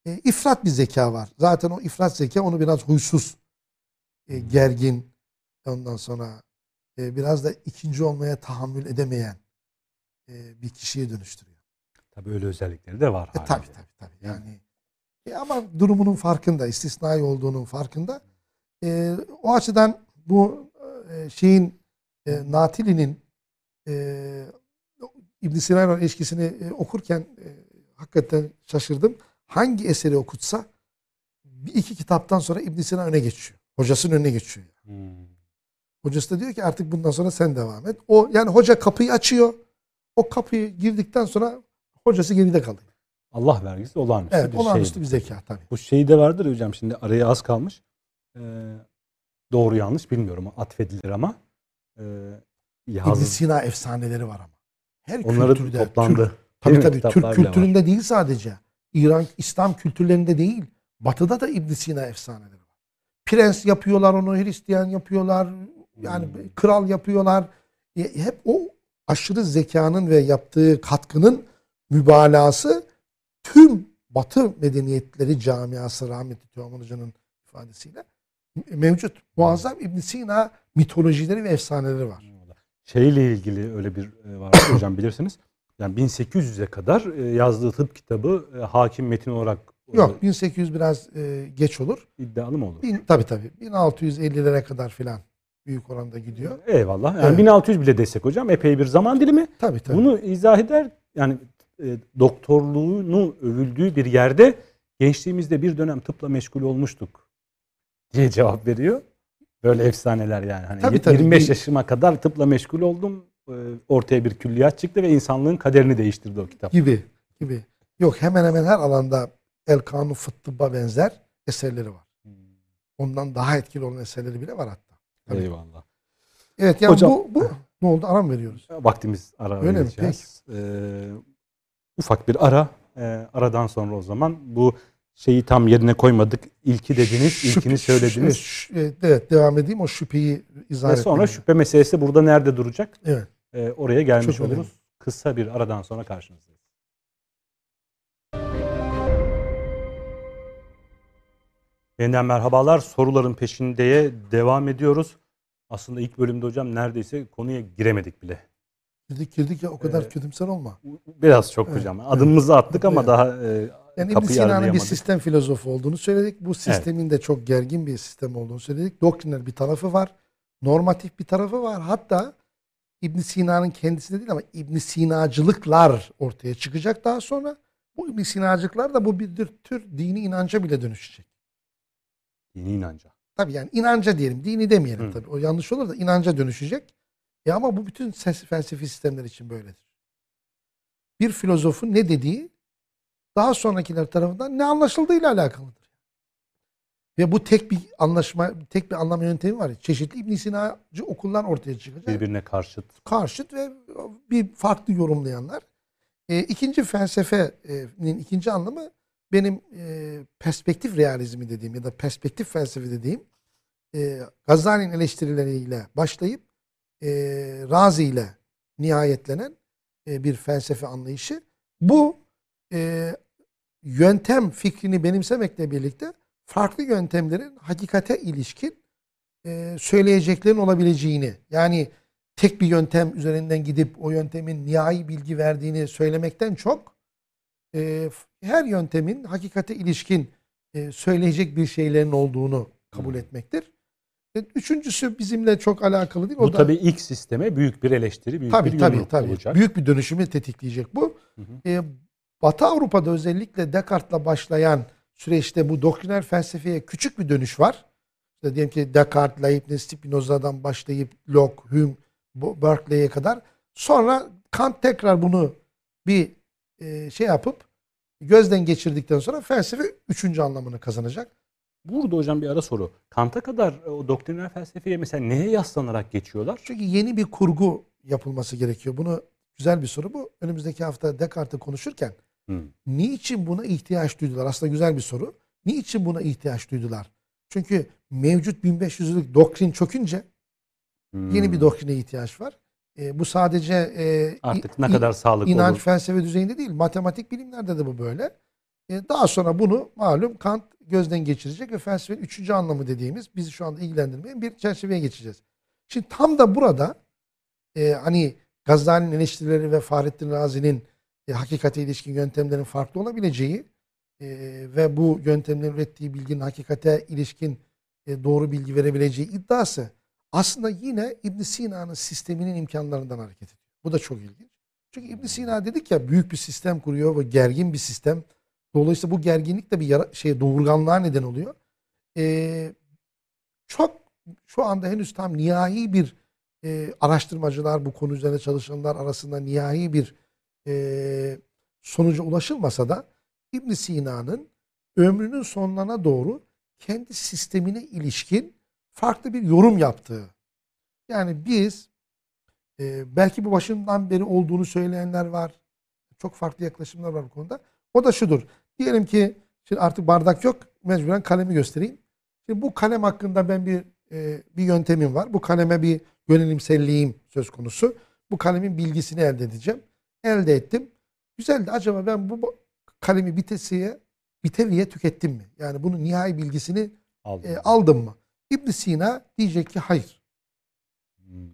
E, ifrat bir zeka var. Zaten o ifrat zeka onu biraz huysuz, e, gergin, ondan sonra e, biraz da ikinci olmaya tahammül edemeyen e, bir kişiye dönüştürüyor. Tabii öyle özellikleri de var. E, tabii tabii tabii. Yani e, ama durumunun farkında, istisnai olduğunun farkında. E, o açıdan bu e, şeyin e, Natili'nin e, İbn Sina'yla ilişkisini e, okurken e, hakikaten şaşırdım. Hangi eseri okutsa bir iki kitaptan sonra İbn Sina öne geçiyor. Hocasının önüne geçiyor. Hmm. Hocası da diyor ki artık bundan sonra sen devam et. O yani hoca kapıyı açıyor. O kapıyı girdikten sonra hocası geride kalıyor. Allah vergisi olağanüstü Evet, bir olağanüstü şeydir. bir zeka tabii. Bu şey de vardır hocam şimdi araya az kalmış. Ee, doğru yanlış bilmiyorum atfedilir ama yaz, İbn Sina efsaneleri var ama. Her onları kültürde toplandı. Türk, tabii tabii Kitaplar Türk bile var. kültüründe değil sadece. İran İslam kültürlerinde değil. Batı'da da İbn Sina efsaneleri var. Prens yapıyorlar onu, Hristiyan yapıyorlar. Yani Hmm. kral yapıyorlar. E, hep o aşırı zekanın ve yaptığı katkının mübalağası tüm Batı medeniyetleri camiası rahmetli Teoman Hoca'nın ifadesiyle mevcut. Muazzam İbn Sina mitolojileri ve efsaneleri var. Şeyle ilgili öyle bir e, var hocam bilirsiniz. Yani 1800'e kadar e, yazdığı tıp kitabı e, hakim metin olarak Yok 1800 biraz e, geç olur. iddialı mı olur? Bin, tabii tabii. 1650'lere kadar filan büyük oranda gidiyor. Eyvallah. Yani Evet. 1600 bile desek hocam epey bir zaman dilimi. Tabii tabii. Bunu izah eder yani e, doktorluğunu övüldüğü bir yerde gençliğimizde bir dönem tıpla meşgul olmuştuk diye cevap veriyor. Böyle efsaneler yani. Hani Tabii, y- tabii. 25 Bir- yaşıma kadar tıpla meşgul oldum. E, Ortaya bir külliyat çıktı ve insanlığın kaderini değiştirdi o kitap. gibi gibi. Yok hemen hemen her alanda El Kanun Fıttıb'a benzer eserleri var. Ondan daha etkili olan eserleri bile var hatta. Tabii. Eyvallah. Evet yani Hocam- bu, bu ne oldu? Ara mı veriyoruz? Vaktimiz ara Öyle mi? vereceğiz. Ee, ufak bir ara. Ee, aradan sonra o zaman bu şeyi tam yerine koymadık. İlki dediniz, Şüphe- ilkini söylediniz. şü- e, evet devam edeyim o şüpheyi izah Ve sonra etmeye. şüphe meselesi burada nerede duracak? Evet. Ee, oraya gelmiş Çok önemli. oluruz. Kısa bir aradan sonra karşınızdayız. Yeniden merhabalar. Soruların peşindeye devam ediyoruz. Aslında ilk bölümde hocam neredeyse konuya giremedik bile. Girdik girdik ya o kadar Evet. kötümser olma. Biraz çok Evet, hocam. Adımımızı attık ama Evet. daha e, Yani İbn Sina'nın bir sistem filozofu olduğunu söyledik. Bu sistemin de çok gergin bir sistem olduğunu söyledik. Doktriner bir tarafı var. Normatif bir tarafı var. Hatta İbn Sina'nın kendisi de değil ama İbn Sinacılıklar ortaya çıkacak daha sonra. Bu İbn Sinacılıklar da bu bir tür dini inanca bile dönüşecek. Dini inanca. Tabii yani inanca diyelim. Dini demeyelim Hı. tabii. O yanlış olur da inanca dönüşecek. E ama bu bütün felsefi sistemler için böyledir. Bir filozofun ne dediği daha sonrakiler tarafından ne anlaşıldığıyla alakalıdır. Ve bu tek bir anlaşma, tek bir anlama yöntemi var. Çeşitli İbn Sina'cı okullar ortaya çıkacak. Birbirine karşıt. Karşıt ve bir farklı yorumlayanlar. E, ikinci felsefenin ikinci anlamı benim e, perspektif realizmi dediğim ya da perspektif felsefe dediğim e, Gazali'nin eleştirileriyle başlayıp e, Razi ile nihayetlenen e, bir felsefe anlayışı. Bu e, yöntem fikrini benimsemekle birlikte farklı yöntemlerin hakikate ilişkin e, söyleyeceklerin olabileceğini yani tek bir yöntem üzerinden gidip o yöntemin nihai bilgi verdiğini söylemekten çok e, her yöntemin hakikate ilişkin e, söyleyecek bir şeylerin olduğunu kabul Hmm. etmektir. E, Üçüncüsü bizimle çok alakalı değil. Bu o da tabii ilk sisteme büyük bir eleştiri, büyük tabii bir tabii tabii. olacak. Büyük bir dönüşümü tetikleyecek bu. Hı hı. E, Batı Avrupa'da özellikle Descartes'la başlayan süreçte bu doktriner felsefeye küçük bir dönüş var. İşte diyelim ki Descartes, Leibniz, Spinoza'dan başlayıp Locke, Hume, Berkeley'e kadar. Sonra Kant tekrar bunu bir e, şey yapıp gözden geçirdikten sonra felsefe üçüncü anlamını kazanacak. Burada hocam bir ara soru. Kant'a kadar o doktriner felsefeye mesela neye yaslanarak geçiyorlar? Çünkü yeni bir kurgu yapılması gerekiyor. Bunu güzel bir soru bu. Önümüzdeki hafta Descartes'i konuşurken Hı. niçin buna ihtiyaç duydular? Aslında güzel bir soru. Niçin buna ihtiyaç duydular? Çünkü mevcut 1500'lük doktrin çökünce yeni bir Hmm. doktrine ihtiyaç var. E, bu sadece e, Artık ne i- kadar sağlıklı inanç olur. felsefe düzeyinde değil, matematik bilimlerde de bu böyle. E, daha sonra bunu malum Kant gözden geçirecek ve felsefenin üçüncü anlamı dediğimiz bizi şu anda ilgilendirmeyen bir çerçeveye geçeceğiz. Şimdi tam da burada e, hani Gazali'nin eleştirileri ve Fahrettin Razi'nin e, hakikate ilişkin yöntemlerin farklı olabileceği e, ve bu yöntemlerin ürettiği bilginin hakikate ilişkin e, doğru bilgi verebileceği iddiası aslında yine İbn Sina'nın sisteminin imkanlarından hareket ediyor. Bu da çok ilginç. Çünkü İbn Sina dedik ya büyük bir sistem kuruyor ve gergin bir sistem. Dolayısıyla bu gerginlik de bir şey doğurganlığa neden oluyor. Ee, çok şu anda henüz tam nihai bir e, araştırmacılar bu konu üzerine çalışanlar arasında nihai bir sonuca ulaşılmasa da İbn Sina'nın ömrünün sonlarına doğru kendi sistemine ilişkin farklı bir yorum yaptığı. Yani biz e, belki bu başından beri olduğunu söyleyenler var. Çok farklı yaklaşımlar var bu konuda. O da şudur. Diyelim ki şimdi artık bardak yok. Mecburen kalemi göstereyim. Şimdi bu kalem hakkında ben bir e, bir yöntemim var. Bu kaleme bir yönelimselliğim söz konusu. Bu kalemin bilgisini elde edeceğim. Elde ettim. Güzel de acaba ben bu kalemi bitesiye biteviye tükettim mi? Yani bunun nihai bilgisini Aldım. e, aldım mı? İbn Sina diyecek ki hayır. Hmm.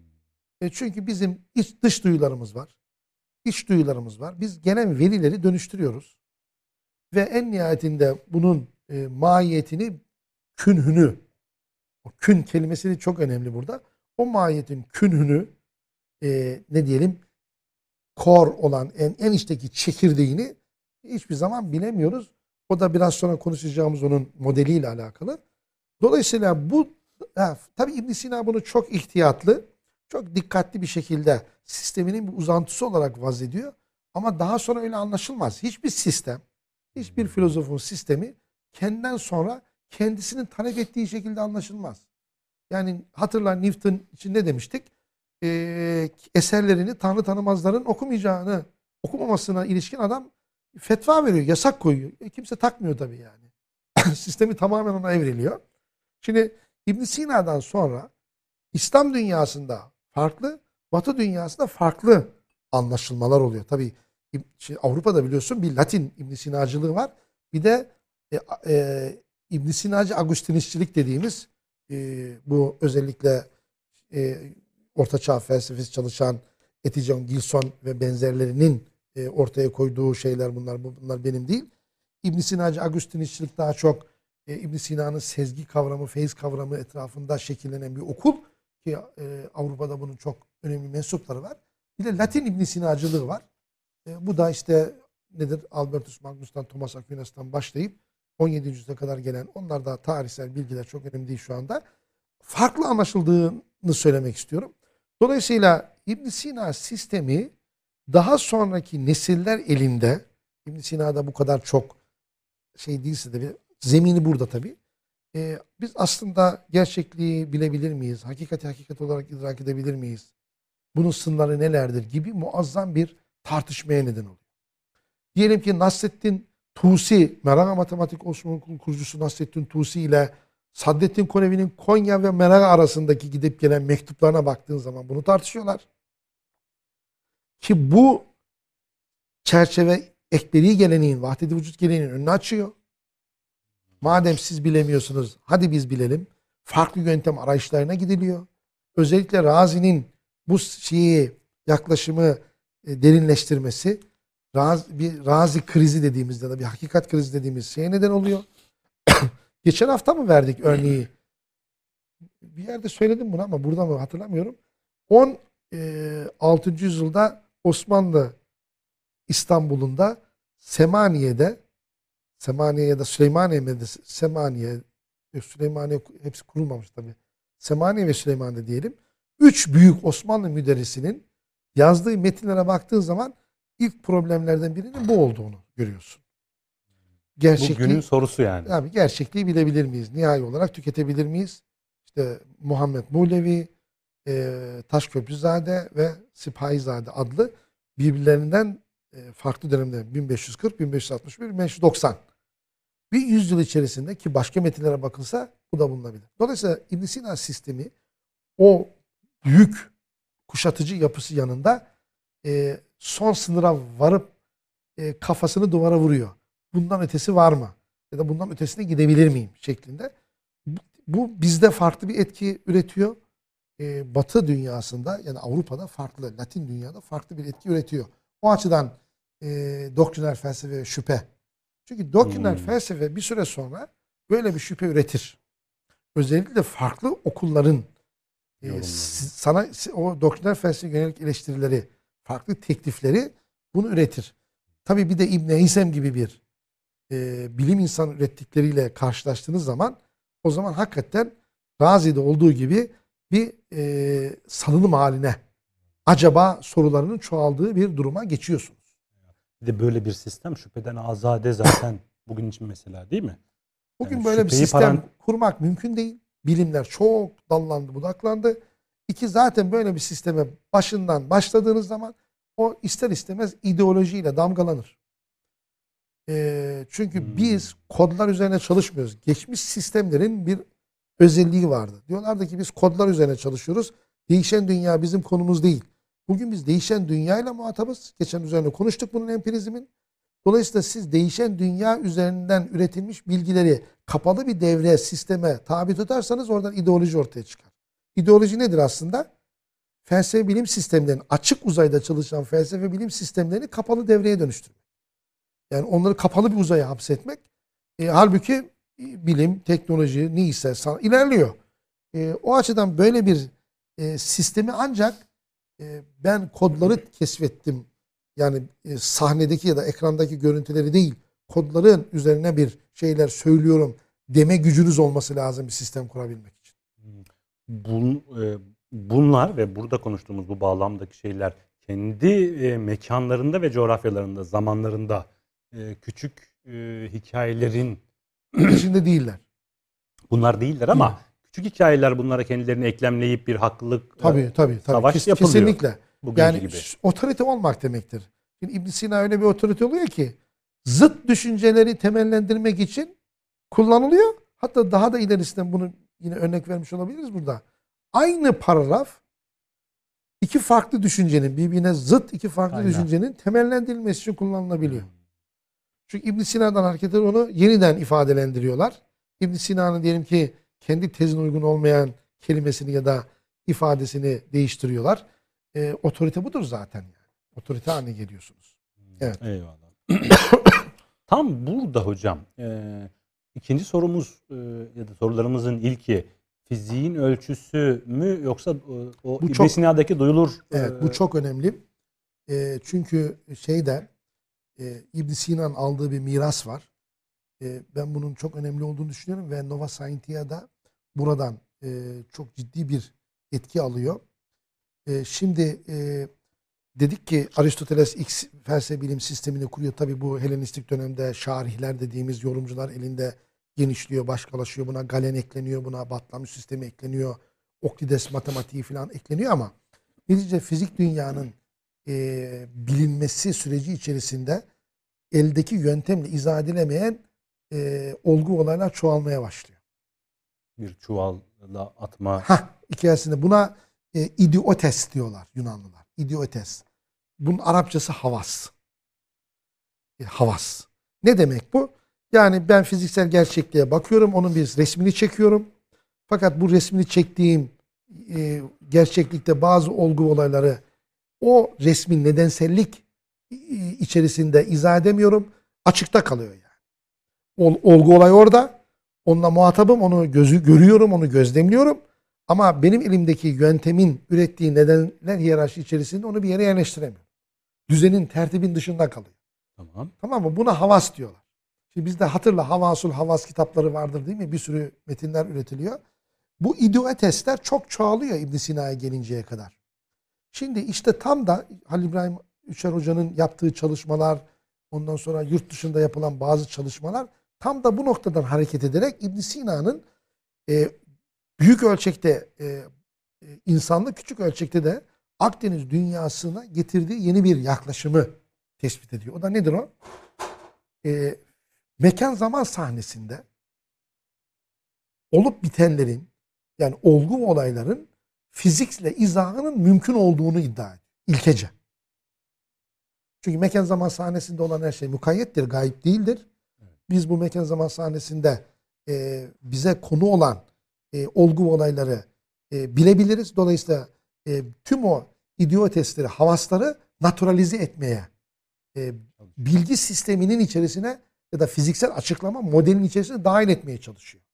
E çünkü bizim iç dış duyularımız var. İç duyularımız var. Biz gelen verileri dönüştürüyoruz. Ve en nihayetinde bunun e, mahiyetini, künhünü, o kün kelimesi de çok önemli burada. O mahiyetin künhünü e, ne diyelim kor olan en, en içteki çekirdeğini hiçbir zaman bilemiyoruz. O da biraz sonra konuşacağımız onun modeliyle alakalı. Dolayısıyla bu ha, tabii İbn Sina bunu çok ihtiyatlı, çok dikkatli bir şekilde sisteminin bir uzantısı olarak vazediyor. Ama daha sonra öyle anlaşılmaz. Hiçbir sistem, hiçbir filozofun sistemi kendinden sonra kendisinin talep ettiği şekilde anlaşılmaz. Yani hatırla Newton için ne demiştik? Ee, eserlerini tanrı tanımazların okumayacağını, okumamasına ilişkin adam fetva veriyor, yasak koyuyor. E, kimse takmıyor tabii yani. Sistemi tamamen ona evriliyor. Şimdi İbn Sina'dan sonra İslam dünyasında farklı, Batı dünyasında farklı anlaşılmalar oluyor. Tabii şimdi Avrupa'da biliyorsun bir Latin İbn Sinacılığı var. Bir de e, e, İbn Sinacı Agustinistçilik dediğimiz e, bu özellikle e, Ortaçağ felsefesi çalışan Etienne Gilson ve benzerlerinin e, ortaya koyduğu şeyler bunlar. Bu- Bunlar benim değil. İbn Sinacı Agustinistçilik daha çok e, İbn Sina'nın sezgi kavramı, feyiz kavramı etrafında şekillenen bir okul ki e, Avrupa'da bunun çok önemli mensupları var. Bir de Latin İbn Sinacılığı var. E, bu da işte nedir? Albertus Magnus'tan, Thomas Aquinas'tan başlayıp 17. yüzyıla kadar gelen onlar da tarihsel bilgiler çok önemli değil şu anda. Farklı anlaşıldığını söylemek istiyorum. Dolayısıyla ibn Sina sistemi daha sonraki nesiller elinde ibn Sina'da bu kadar çok şey değilse de zemini burada tabii. Ee, biz aslında gerçekliği bilebilir miyiz? Hakikati hakikat olarak idrak edebilir miyiz? Bunun sınırları nelerdir gibi muazzam bir tartışmaya neden oluyor. Diyelim ki Nasreddin Tusi, Meraga Matematik Osmanlı kurucusu Nasreddin Tusi ile Saddettin Konevi'nin Konya ve Meraga arasındaki gidip gelen mektuplarına baktığın zaman bunu tartışıyorlar. Ki bu çerçeve ekberi geleneğin, vahdedi vücut geleneğinin önünü açıyor. Madem siz bilemiyorsunuz hadi biz bilelim. Farklı yöntem arayışlarına gidiliyor. Özellikle Razi'nin bu şeyi yaklaşımı e, derinleştirmesi raz, bir razi krizi dediğimizde de bir hakikat krizi dediğimiz şeye neden oluyor. Geçen hafta mı verdik örneği? Bir yerde söyledim bunu ama burada mı hatırlamıyorum. 16. E, yüzyılda Osmanlı İstanbul'unda Semaniye'de Semaniye ya da Süleymaniye Medrese Semaniye Süleymaniye hepsi kurulmamış tabii. Semaniye ve Süleymaniye diyelim. Üç büyük Osmanlı müderrisinin yazdığı metinlere baktığın zaman ilk problemlerden birinin bu olduğunu görüyorsun. Gerçekliği, bu günün sorusu yani. Abi gerçekliği bilebilir miyiz? Nihai olarak tüketebilir miyiz? İşte Muhammed Mulevi, e, Taşköprüzade ve Sipahizade adlı birbirlerinden e, farklı dönemde 1540, 1561, 1590 bir yüzyıl içerisinde ki başka metinlere bakılsa bu da bulunabilir. Dolayısıyla ibn Sina sistemi o büyük kuşatıcı yapısı yanında e, son sınıra varıp e, kafasını duvara vuruyor. Bundan ötesi var mı? Ya da bundan ötesine gidebilir miyim? şeklinde. Bu, bizde farklı bir etki üretiyor. E, Batı dünyasında yani Avrupa'da farklı, Latin dünyada farklı bir etki üretiyor. O açıdan e, doktriner felsefe şüphe çünkü doktriner hmm. felsefe bir süre sonra böyle bir şüphe üretir. Özellikle farklı okulların e, sana o doktriner felsefe yönelik eleştirileri, farklı teklifleri bunu üretir. Tabii bir de İbn Hisem gibi bir e, bilim insanı ürettikleriyle karşılaştığınız zaman o zaman hakikaten Razi'de olduğu gibi bir e, salınım haline acaba sorularının çoğaldığı bir duruma geçiyorsun. Bir de böyle bir sistem şüpheden azade zaten bugün için mesela değil mi? Bugün yani böyle bir sistem paran... kurmak mümkün değil. Bilimler çok dallandı, budaklandı. İki zaten böyle bir sisteme başından başladığınız zaman o ister istemez ideolojiyle damgalanır. E, çünkü hmm. biz kodlar üzerine çalışmıyoruz. Geçmiş sistemlerin bir özelliği vardı. Diyorlardı ki biz kodlar üzerine çalışıyoruz. Değişen dünya bizim konumuz değil. Bugün biz değişen dünyayla muhatabız. Geçen üzerine konuştuk bunun empirizmin. Dolayısıyla siz değişen dünya üzerinden üretilmiş bilgileri kapalı bir devre, sisteme tabi tutarsanız oradan ideoloji ortaya çıkar. İdeoloji nedir aslında? Felsefe bilim sistemlerinin açık uzayda çalışan felsefe bilim sistemlerini kapalı devreye dönüştürmek. Yani onları kapalı bir uzaya hapsetmek. E, halbuki e, bilim, teknoloji neyse ilerliyor. E, o açıdan böyle bir e, sistemi ancak ee, ben kodları keşfettim. Yani e, sahnedeki ya da ekrandaki görüntüleri değil, kodların üzerine bir şeyler söylüyorum deme gücünüz olması lazım bir sistem kurabilmek için. Bun, e, bunlar ve burada konuştuğumuz bu bağlamdaki şeyler kendi e, mekanlarında ve coğrafyalarında, zamanlarında küçük hikayelerin içinde değiller. Bunlar değiller ama küçük hikayeler bunlara kendilerini eklemleyip bir haklılık tabii, tabii, tabii. savaş Kes, yapılıyor. Kesinlikle. yani gibi. otorite olmak demektir. Şimdi ibn Sina öyle bir otorite oluyor ki zıt düşünceleri temellendirmek için kullanılıyor. Hatta daha da ilerisinden bunu yine örnek vermiş olabiliriz burada. Aynı paragraf iki farklı düşüncenin birbirine zıt iki farklı Aynen. düşüncenin temellendirilmesi için kullanılabiliyor. Çünkü ibn Sina'dan hareketle onu yeniden ifadelendiriyorlar. ibn Sina'nın diyelim ki kendi tezine uygun olmayan kelimesini ya da ifadesini değiştiriyorlar. E, otorite budur zaten. Yani. Otorite haline geliyorsunuz. Evet. Eyvallah. Tam burada hocam e, ikinci sorumuz e, ya da sorularımızın ilki fiziğin ölçüsü mü yoksa e, o bu İbn Sina'daki duyulur? Evet e, bu çok önemli. E, çünkü şeyde e, İbn Sina'nın aldığı bir miras var. E, ben bunun çok önemli olduğunu düşünüyorum ve Nova Scientia da buradan e, çok ciddi bir etki alıyor. E, şimdi e, dedik ki Aristoteles X felsefe bilim sistemini kuruyor. Tabi bu Helenistik dönemde şarihler dediğimiz yorumcular elinde genişliyor, başkalaşıyor. Buna Galen ekleniyor, buna Batlamyus sistemi ekleniyor. Oklides matematiği falan ekleniyor ama netice fizik dünyanın e, bilinmesi süreci içerisinde eldeki yöntemle izah edilemeyen e, olgu olaylar çoğalmaya başlıyor. Bir çuvalla atma. Hah, hikayesinde buna e, idiotes diyorlar Yunanlılar. İdiotes. Bunun Arapçası havas. E, havas. Ne demek bu? Yani ben fiziksel gerçekliğe bakıyorum, onun bir resmini çekiyorum. Fakat bu resmini çektiğim e, gerçeklikte bazı olgu olayları o resmin nedensellik içerisinde izah edemiyorum. Açıkta kalıyor yani. Ol, olgu olay orada. Onunla muhatabım, onu gözü görüyorum, onu gözlemliyorum. Ama benim elimdeki yöntemin ürettiği nedenler hiyerarşi içerisinde onu bir yere yerleştiremiyorum. Düzenin, tertibin dışında kalıyor. Tamam. Tamam mı? Buna havas diyorlar. Şimdi bizde hatırla Havasul Havas kitapları vardır değil mi? Bir sürü metinler üretiliyor. Bu ideotestler çok çoğalıyor İbn Sina'ya gelinceye kadar. Şimdi işte tam da Halil İbrahim Üçer Hoca'nın yaptığı çalışmalar, ondan sonra yurt dışında yapılan bazı çalışmalar tam da bu noktadan hareket ederek İbn Sina'nın e, büyük ölçekte e, e, insanlık küçük ölçekte de Akdeniz dünyasına getirdiği yeni bir yaklaşımı tespit ediyor. O da nedir o? E, mekan zaman sahnesinde olup bitenlerin yani olgu olayların fizikle izahının mümkün olduğunu iddia ediyor. İlkece. Çünkü mekan zaman sahnesinde olan her şey mukayyettir, gayip değildir. Biz bu mekan zaman sahnesinde e, bize konu olan e, olgu olayları e, bilebiliriz. Dolayısıyla e, tüm o idiotestleri, havasları naturalize etmeye, e, bilgi sisteminin içerisine ya da fiziksel açıklama modelin içerisine dahil etmeye çalışıyor.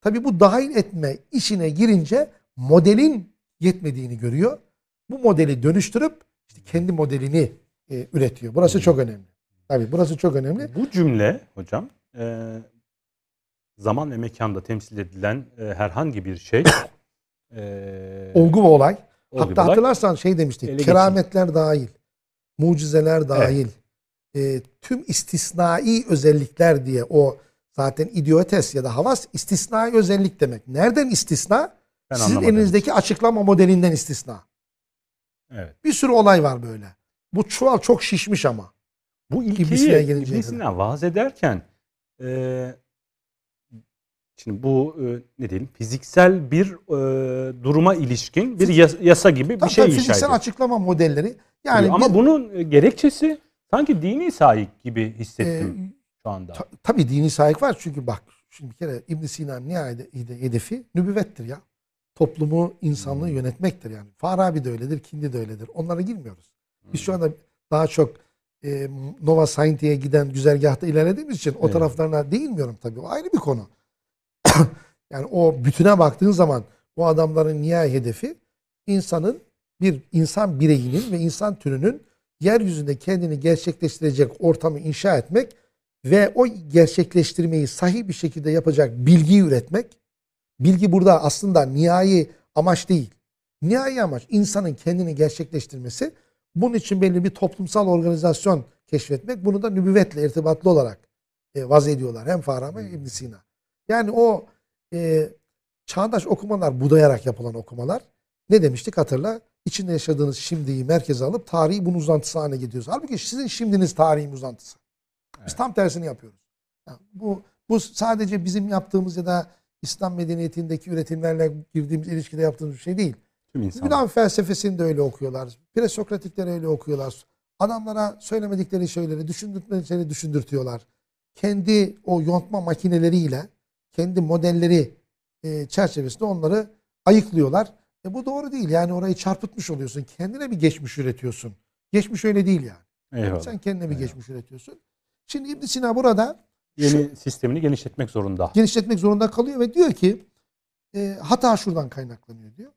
Tabii bu dahil etme işine girince modelin yetmediğini görüyor. Bu modeli dönüştürüp işte kendi modelini e, üretiyor. Burası çok önemli. Tabii burası çok önemli. Bu cümle hocam e, zaman ve mekanda temsil edilen e, herhangi bir şey e, olgu ve olay. Olgu Hatta olay, hatırlarsan şey demiştik. Kerametler geçin. dahil, mucizeler dahil, evet. e, tüm istisnai özellikler diye o zaten idiotes ya da havas istisnai özellik demek. Nereden istisna? Ben Sizin elinizdeki açıklama modelinden istisna. Evet. Bir sürü olay var böyle. Bu çuval çok şişmiş ama. Bu ilkeyi ibn vaaz ederken e, şimdi bu e, ne diyelim fiziksel bir e, duruma ilişkin bir yasa, yasa gibi bir şey inşa Fiziksel açıklama modelleri. Yani ama bir, bunun gerekçesi sanki dini sahip gibi hissettim e, şu anda. Ta, tabii dini sahip var çünkü bak şimdi bir kere İbn Sina'nın nihayet hedefi nübüvvettir ya. Toplumu, insanlığı hmm. yönetmektir yani. Farabi de öyledir, Kindi de öyledir. Onlara girmiyoruz. Biz şu anda daha çok e, Nova Scientia'ya giden güzergahta ilerlediğimiz için o evet. taraflarına değinmiyorum tabii. O ayrı bir konu. yani o bütüne baktığın zaman bu adamların nihai hedefi insanın bir insan bireyinin ve insan türünün yeryüzünde kendini gerçekleştirecek ortamı inşa etmek ve o gerçekleştirmeyi sahih bir şekilde yapacak bilgiyi üretmek. Bilgi burada aslında nihai amaç değil. Nihai amaç insanın kendini gerçekleştirmesi bunun için belli bir toplumsal organizasyon keşfetmek. Bunu da nübüvvetle irtibatlı olarak e, vaz ediyorlar. Hem Farabi hem ibn Sina. Yani o e, çağdaş okumalar budayarak yapılan okumalar. Ne demiştik hatırla? İçinde yaşadığınız şimdiyi merkeze alıp tarihi bunun uzantısı haline getiriyoruz. Halbuki sizin şimdiniz tarihin uzantısı. Biz evet. tam tersini yapıyoruz. Yani bu, bu sadece bizim yaptığımız ya da İslam medeniyetindeki üretimlerle girdiğimiz ilişkide yaptığımız bir şey değil. Yunan felsefesini de öyle okuyorlar. Presokratikleri öyle okuyorlar. Adamlara söylemedikleri şeyleri, düşündükleri şeyleri düşündürtüyorlar. Kendi o yontma makineleriyle, kendi modelleri e, çerçevesinde onları ayıklıyorlar. E bu doğru değil. Yani orayı çarpıtmış oluyorsun. Kendine bir geçmiş üretiyorsun. Geçmiş öyle değil yani. Eyvallah. Sen kendine bir Eyvallah. geçmiş üretiyorsun. Şimdi İbn Sina burada yeni şu, sistemini genişletmek zorunda. Genişletmek zorunda kalıyor ve diyor ki e, hata şuradan kaynaklanıyor diyor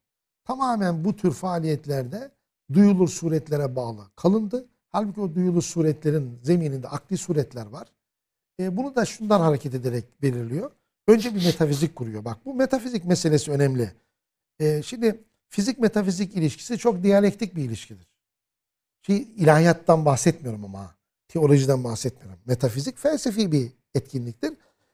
tamamen bu tür faaliyetlerde duyulur suretlere bağlı kalındı. Halbuki o duyulur suretlerin zemininde akli suretler var. E, bunu da şundan hareket ederek belirliyor. Önce bir metafizik kuruyor. Bak bu metafizik meselesi önemli. E, şimdi fizik metafizik ilişkisi çok diyalektik bir ilişkidir. Şey, ilahiyattan bahsetmiyorum ama teolojiden bahsetmiyorum. Metafizik felsefi bir etkinliktir.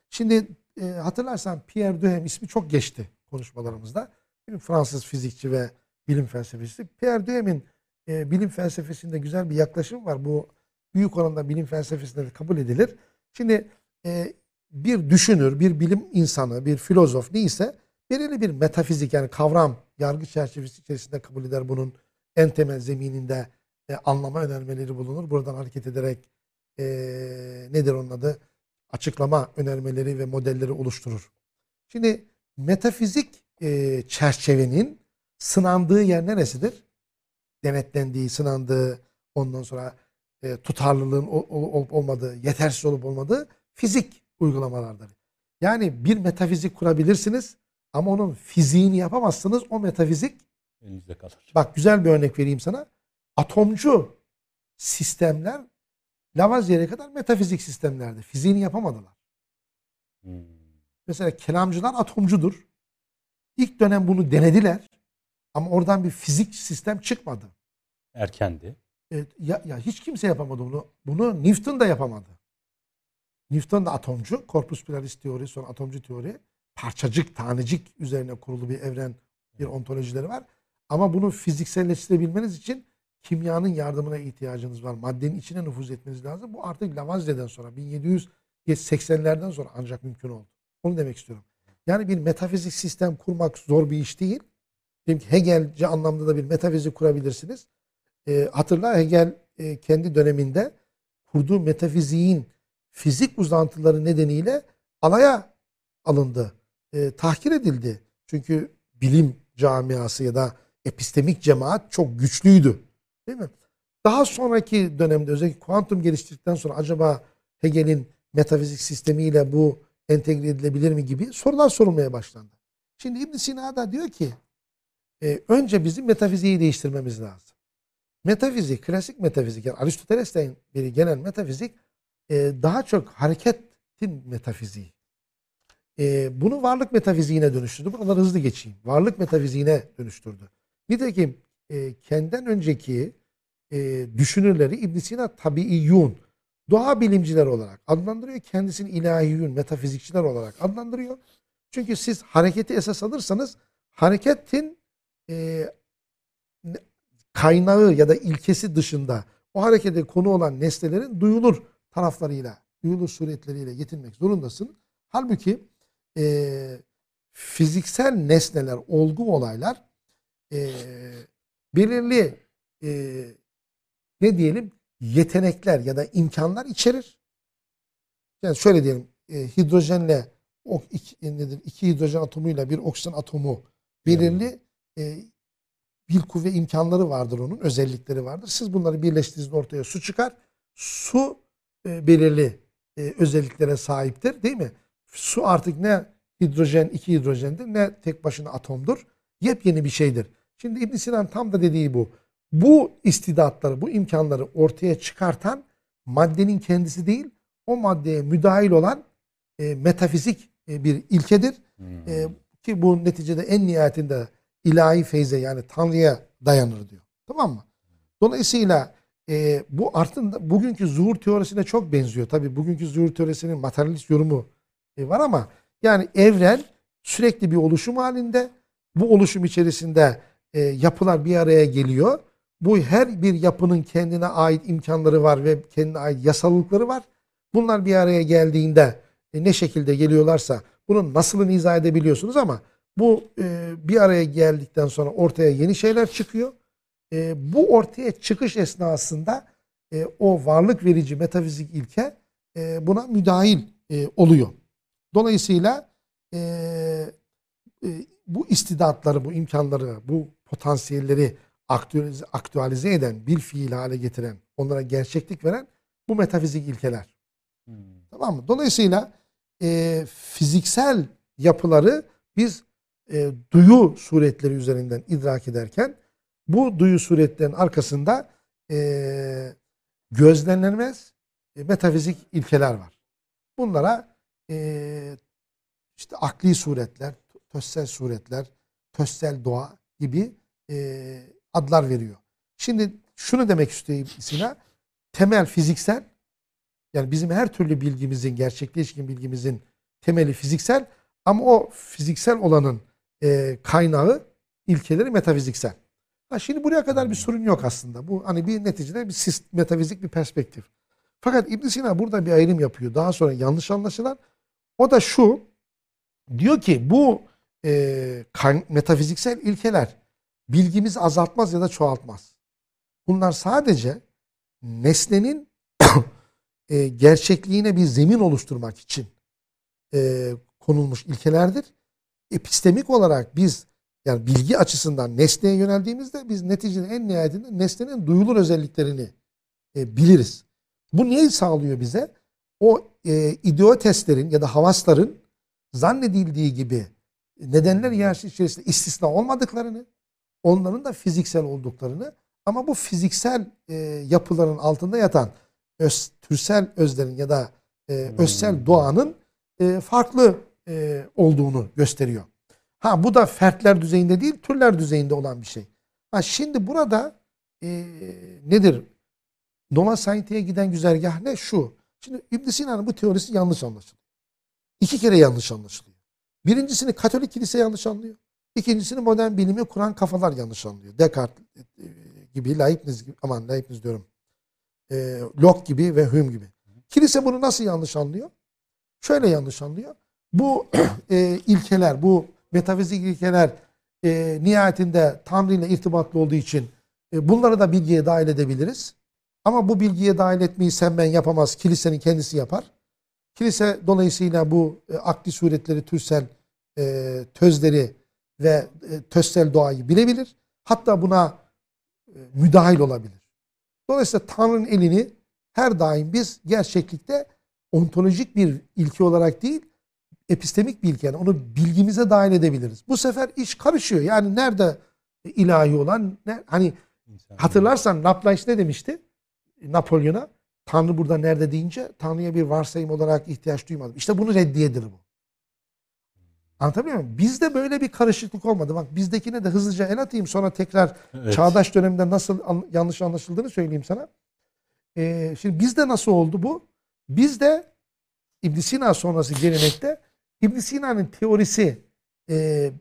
Şimdi e, hatırlarsan Pierre Duhem ismi çok geçti konuşmalarımızda. Bir Fransız fizikçi ve bilim felsefesi. Pierre Duhem'in e, bilim felsefesinde güzel bir yaklaşım var. Bu büyük oranda bilim felsefesinde de kabul edilir. Şimdi e, bir düşünür, bir bilim insanı, bir filozof neyse belirli bir metafizik yani kavram, yargı çerçevesi içerisinde kabul eder bunun en temel zemininde e, anlama önermeleri bulunur. Buradan hareket ederek e, nedir onun adı? Açıklama önermeleri ve modelleri oluşturur. Şimdi metafizik e, çerçevenin sınandığı yer neresidir? Denetlendiği, sınandığı, ondan sonra e, tutarlılığın ol, olup olmadığı, yetersiz olup olmadığı fizik uygulamalardır. Yani bir metafizik kurabilirsiniz ama onun fiziğini yapamazsınız. O metafizik elinizde kalır. Bak güzel bir örnek vereyim sana. Atomcu sistemler Lavaziye'ye kadar metafizik sistemlerdi. Fiziğini yapamadılar. Hmm. Mesela kelamcılar atomcudur. İlk dönem bunu denediler. Ama oradan bir fizik sistem çıkmadı. Erkendi. E, ya, ya hiç kimse yapamadı bunu. Bunu Newton da yapamadı. Newton da atomcu. Corpus Pilaris teori sonra atomcu teori. Parçacık, tanecik üzerine kurulu bir evren, bir ontolojileri var. Ama bunu fizikselleştirebilmeniz için kimyanın yardımına ihtiyacınız var. Maddenin içine nüfuz etmeniz lazım. Bu artık Lavoisier'den sonra 1780'lerden sonra ancak mümkün oldu. Onu demek istiyorum. Yani bir metafizik sistem kurmak zor bir iş değil. Diyelim ki anlamda da bir metafizik kurabilirsiniz. E, hatırla Hegel e, kendi döneminde kurduğu metafiziğin fizik uzantıları nedeniyle alaya alındı. E, tahkir edildi. Çünkü bilim camiası ya da epistemik cemaat çok güçlüydü. Değil mi? Daha sonraki dönemde özellikle kuantum geliştirdikten sonra acaba Hegel'in metafizik sistemiyle bu entegre edilebilir mi gibi sorular sorulmaya başlandı. Şimdi İbn Sina da diyor ki e, önce bizim metafiziği değiştirmemiz lazım. Metafizik, klasik metafizik yani Aristoteles'ten beri gelen metafizik e, daha çok hareketin metafiziği. E, bunu varlık metafiziğine dönüştürdü. Buraları hızlı geçeyim. Varlık metafiziğine dönüştürdü. Nitekim e, kendinden önceki e, düşünürleri İbn Sina tabiiyyun, doğa bilimciler olarak adlandırıyor. Kendisini ilahiyun, metafizikçiler olarak adlandırıyor. Çünkü siz hareketi esas alırsanız hareketin e, kaynağı ya da ilkesi dışında o harekete konu olan nesnelerin duyulur taraflarıyla, duyulur suretleriyle getirmek zorundasın. Halbuki e, fiziksel nesneler, olgu olaylar e, belirli e, ne diyelim yetenekler ya da imkanlar içerir. Yani şöyle diyelim e, hidrojenle o iki, nedir, iki hidrojen atomuyla bir oksijen atomu belirli e, bir kuvve imkanları vardır onun özellikleri vardır. Siz bunları birleştirdiğinizde ortaya su çıkar. Su e, belirli e, özelliklere sahiptir değil mi? Su artık ne hidrojen iki hidrojendir ne tek başına atomdur. Yepyeni bir şeydir. Şimdi İbn Sinan tam da dediği bu. Bu istidatları, bu imkanları ortaya çıkartan maddenin kendisi değil, o maddeye müdahil olan e, metafizik e, bir ilkedir. Hmm. E, ki bu neticede en nihayetinde ilahi feyze yani Tanrı'ya dayanır diyor. Tamam mı? Dolayısıyla e, bu artık bugünkü zuhur teorisine çok benziyor. Tabii bugünkü zuhur teorisinin materyalist yorumu e, var ama yani evren sürekli bir oluşum halinde. Bu oluşum içerisinde e, yapılar bir araya geliyor. Bu her bir yapının kendine ait imkanları var ve kendine ait yasallıkları var. Bunlar bir araya geldiğinde e, ne şekilde geliyorlarsa bunun nasılını izah edebiliyorsunuz ama bu e, bir araya geldikten sonra ortaya yeni şeyler çıkıyor. E, bu ortaya çıkış esnasında e, o varlık verici metafizik ilke e, buna müdahil e, oluyor. Dolayısıyla e, e, bu istidatları, bu imkanları, bu potansiyelleri aktüalize, aktüalize eden, bir fiil hale getiren, onlara gerçeklik veren bu metafizik ilkeler. Hmm. Tamam mı? Dolayısıyla e, fiziksel yapıları biz e, duyu suretleri üzerinden idrak ederken bu duyu suretlerin arkasında e, gözlenilemez e, metafizik ilkeler var. Bunlara e, işte akli suretler, tössel suretler, tössel doğa gibi e, adlar veriyor. Şimdi şunu demek istiyor İbn Sina. Temel fiziksel yani bizim her türlü bilgimizin, gerçekliğe ilişkin bilgimizin temeli fiziksel ama o fiziksel olanın e, kaynağı ilkeleri metafiziksel. Ha şimdi buraya kadar bir sorun yok aslında. Bu hani bir neticede bir sist, metafizik bir perspektif. Fakat İbn Sina burada bir ayrım yapıyor. Daha sonra yanlış anlaşılan. O da şu. Diyor ki bu e, metafiziksel ilkeler bilgimizi azaltmaz ya da çoğaltmaz. Bunlar sadece nesnenin e, gerçekliğine bir zemin oluşturmak için e, konulmuş ilkelerdir. Epistemik olarak biz yani bilgi açısından nesneye yöneldiğimizde biz neticede en nihayetinde nesnenin duyulur özelliklerini e, biliriz. Bu neyi sağlıyor bize? O e, ideotestlerin ya da havasların zannedildiği gibi nedenler yersi içerisinde istisna olmadıklarını, onların da fiziksel olduklarını ama bu fiziksel e, yapıların altında yatan öz, türsel özlerin ya da e, özsel hmm. doğanın e, farklı e, olduğunu gösteriyor. Ha bu da fertler düzeyinde değil, türler düzeyinde olan bir şey. Ha şimdi burada e, nedir? Nova Scientia'ya giden güzergah ne? Şu. Şimdi İbn Sina'nın bu teorisi yanlış anlaşılıyor. İki kere yanlış anlaşılıyor. Birincisini Katolik kilise yanlış anlıyor. İkincisini modern bilimi kuran kafalar yanlış anlıyor. Descartes e, gibi, Leibniz gibi, aman Leibniz diyorum. E, Locke gibi ve Hume gibi. Kilise bunu nasıl yanlış anlıyor? Şöyle yanlış anlıyor. Bu e, ilkeler, bu metafizik ilkeler e, nihayetinde Tanrı ile irtibatlı olduğu için e, bunları da bilgiye dahil edebiliriz. Ama bu bilgiye dahil etmeyi sen ben yapamaz. Kilisenin kendisi yapar. Kilise dolayısıyla bu e, akli suretleri, türsel e, tözleri ve e, tözsel doğayı bilebilir. Hatta buna e, müdahil olabilir. Dolayısıyla Tanrı'nın elini her daim biz gerçeklikte ontolojik bir ilke olarak değil, epistemik bir ilke. Yani onu bilgimize dahil edebiliriz. Bu sefer iş karışıyor. Yani nerede ilahi olan, ne, hani hatırlarsan Laplace ne demişti? Napolyon'a Tanrı burada nerede deyince Tanrı'ya bir varsayım olarak ihtiyaç duymadım. İşte bunu reddiyedir bu. Anlatabiliyor muyum? Bizde böyle bir karışıklık olmadı. Bak bizdekine de hızlıca el atayım sonra tekrar evet. çağdaş dönemde nasıl an, yanlış anlaşıldığını söyleyeyim sana. Ee, şimdi bizde nasıl oldu bu? Bizde İbn Sina sonrası gelenekte İbn Sina'nın teorisi e,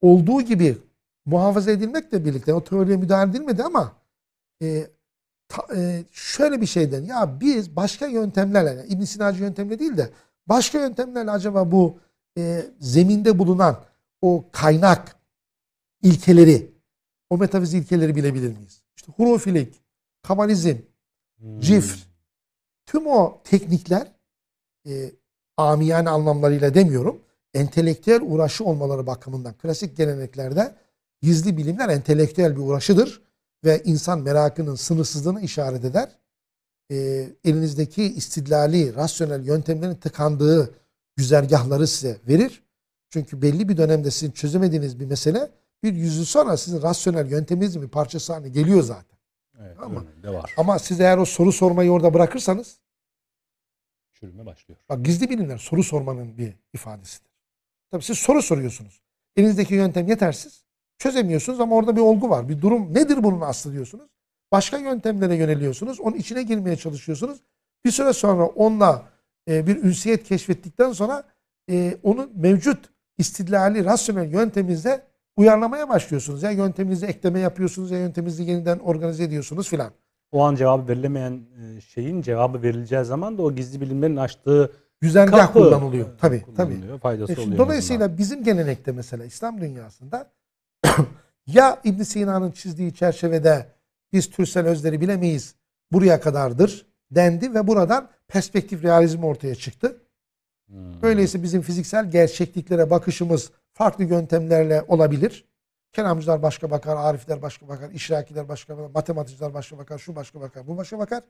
olduğu gibi muhafaza edilmekle birlikte o teoriye müdahale edilmedi ama e, ta, e, şöyle bir şeyden ya biz başka yöntemlerle yani İbn Sina'cı yöntemle değil de başka yöntemlerle acaba bu e, zeminde bulunan o kaynak ilkeleri o metafizik ilkeleri bilebilir miyiz? İşte hurofilik, kabalizm, hmm. cifr tüm o teknikler e, amiyane anlamlarıyla demiyorum entelektüel uğraşı olmaları bakımından klasik geleneklerde gizli bilimler entelektüel bir uğraşıdır ve insan merakının sınırsızlığını işaret eder. E, elinizdeki istidlali, rasyonel yöntemlerin tıkandığı güzergahları size verir. Çünkü belli bir dönemde sizin çözemediğiniz bir mesele bir yüzü sonra sizin rasyonel yönteminizin bir parçası haline geliyor zaten. Evet, Ama, var. ama siz eğer o soru sormayı orada bırakırsanız çürüme başlıyor. Bak gizli bilimler soru sormanın bir ifadesidir. Tabii siz soru soruyorsunuz. Elinizdeki yöntem yetersiz. Çözemiyorsunuz ama orada bir olgu var. Bir durum nedir bunun aslı diyorsunuz. Başka yöntemlere yöneliyorsunuz. Onun içine girmeye çalışıyorsunuz. Bir süre sonra onunla e, bir ünsiyet keşfettikten sonra e, onun mevcut istidlali, rasyonel yönteminizde uyarlamaya başlıyorsunuz. Ya yönteminize ekleme yapıyorsunuz ya yönteminizi yeniden organize ediyorsunuz filan. O an cevabı verilemeyen e, şeyin cevabı verileceği zaman da o gizli bilimlerin açtığı güzergah kapı, kullanılıyor. Tabii kullanılıyor, tabii. Faydası e, oluyor. Dolayısıyla bizim gelenekte mesela İslam dünyasında ya İbn Sina'nın çizdiği çerçevede biz türsel özleri bilemeyiz buraya kadardır dendi ve buradan perspektif realizm ortaya çıktı. Hmm. Öyleyse bizim fiziksel gerçekliklere bakışımız farklı yöntemlerle olabilir. Kelamcılar başka bakar, arifler başka bakar, işrakiler başka bakar, matematikçiler başka bakar, şu başka bakar, bu başka bakar.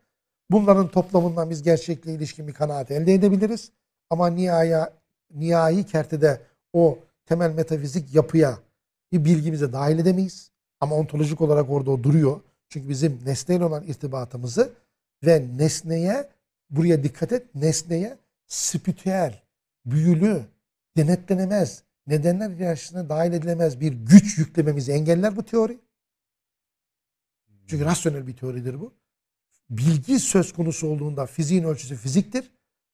Bunların toplamından biz gerçekliğe ilişkin bir kanaat elde edebiliriz. Ama nihaya, nihai kertede o temel metafizik yapıya bir bilgimize dahil edemeyiz. Ama ontolojik olarak orada o duruyor. Çünkü bizim nesneyle olan irtibatımızı ve nesneye buraya dikkat et nesneye spiritüel, büyülü, denetlenemez, nedenler hiyerarşisine dahil edilemez bir güç yüklememizi engeller bu teori. Çünkü rasyonel bir teoridir bu. Bilgi söz konusu olduğunda fiziğin ölçüsü fiziktir.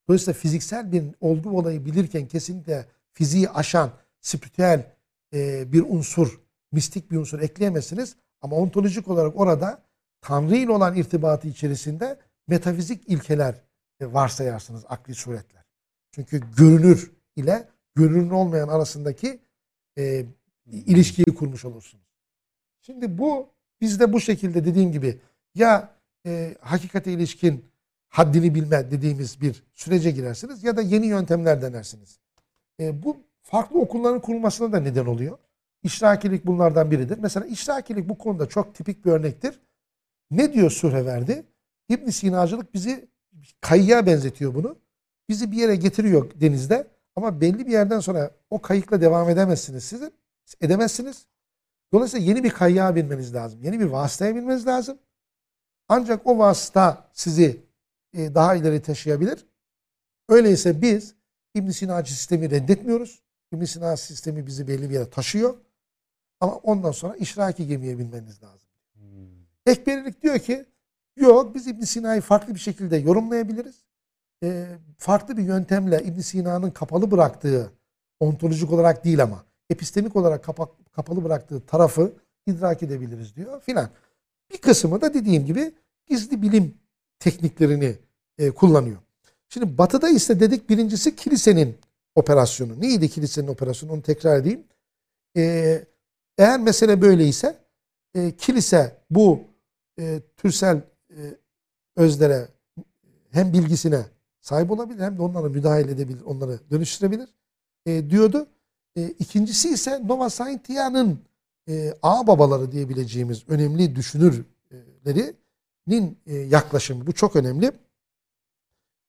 Dolayısıyla fiziksel bir olgu olayı bilirken kesinlikle fiziği aşan spiritüel e, bir unsur, mistik bir unsur ekleyemezsiniz. Ama ontolojik olarak orada Tanrı ile olan irtibatı içerisinde metafizik ilkeler varsayarsınız akli suretler. Çünkü görünür ile görünür olmayan arasındaki e, ilişkiyi kurmuş olursunuz. Şimdi bu bizde bu şekilde dediğim gibi ya e, hakikate ilişkin haddini bilme dediğimiz bir sürece girersiniz ya da yeni yöntemler denersiniz. E, bu farklı okulların kurulmasına da neden oluyor. İşrakilik bunlardan biridir. Mesela işrakilik bu konuda çok tipik bir örnektir. Ne diyor Sühreverdi? İbn Sinacılık bizi kayığa benzetiyor bunu. Bizi bir yere getiriyor denizde ama belli bir yerden sonra o kayıkla devam edemezsiniz sizin. Edemezsiniz. Dolayısıyla yeni bir kayığa binmeniz lazım. Yeni bir vasıtaya binmeniz lazım. Ancak o vasıta sizi e, daha ileri taşıyabilir. Öyleyse biz İbn Sina'cı sistemi reddetmiyoruz. İbn Sina sistemi bizi belli bir yere taşıyor. Ama ondan sonra işraki gemiye binmeniz lazım. Hmm. Ekberilik diyor ki yok biz İbn Sina'yı farklı bir şekilde yorumlayabiliriz. E, farklı bir yöntemle İbn Sina'nın kapalı bıraktığı ontolojik olarak değil ama epistemik olarak kapa, kapalı bıraktığı tarafı idrak edebiliriz diyor filan. Bir kısmı da dediğim gibi gizli bilim tekniklerini e, kullanıyor. Şimdi batıda ise dedik birincisi kilisenin operasyonu. Neydi kilisenin operasyonu onu tekrar edeyim. E, eğer mesele böyleyse e, kilise bu e, türsel özlere hem bilgisine sahip olabilir hem de onlara müdahale edebilir, onları dönüştürebilir e, diyordu. E, ikincisi ise Nova Scientia'nın e, ağ babaları diyebileceğimiz önemli düşünürlerinin e, yaklaşımı. Bu çok önemli.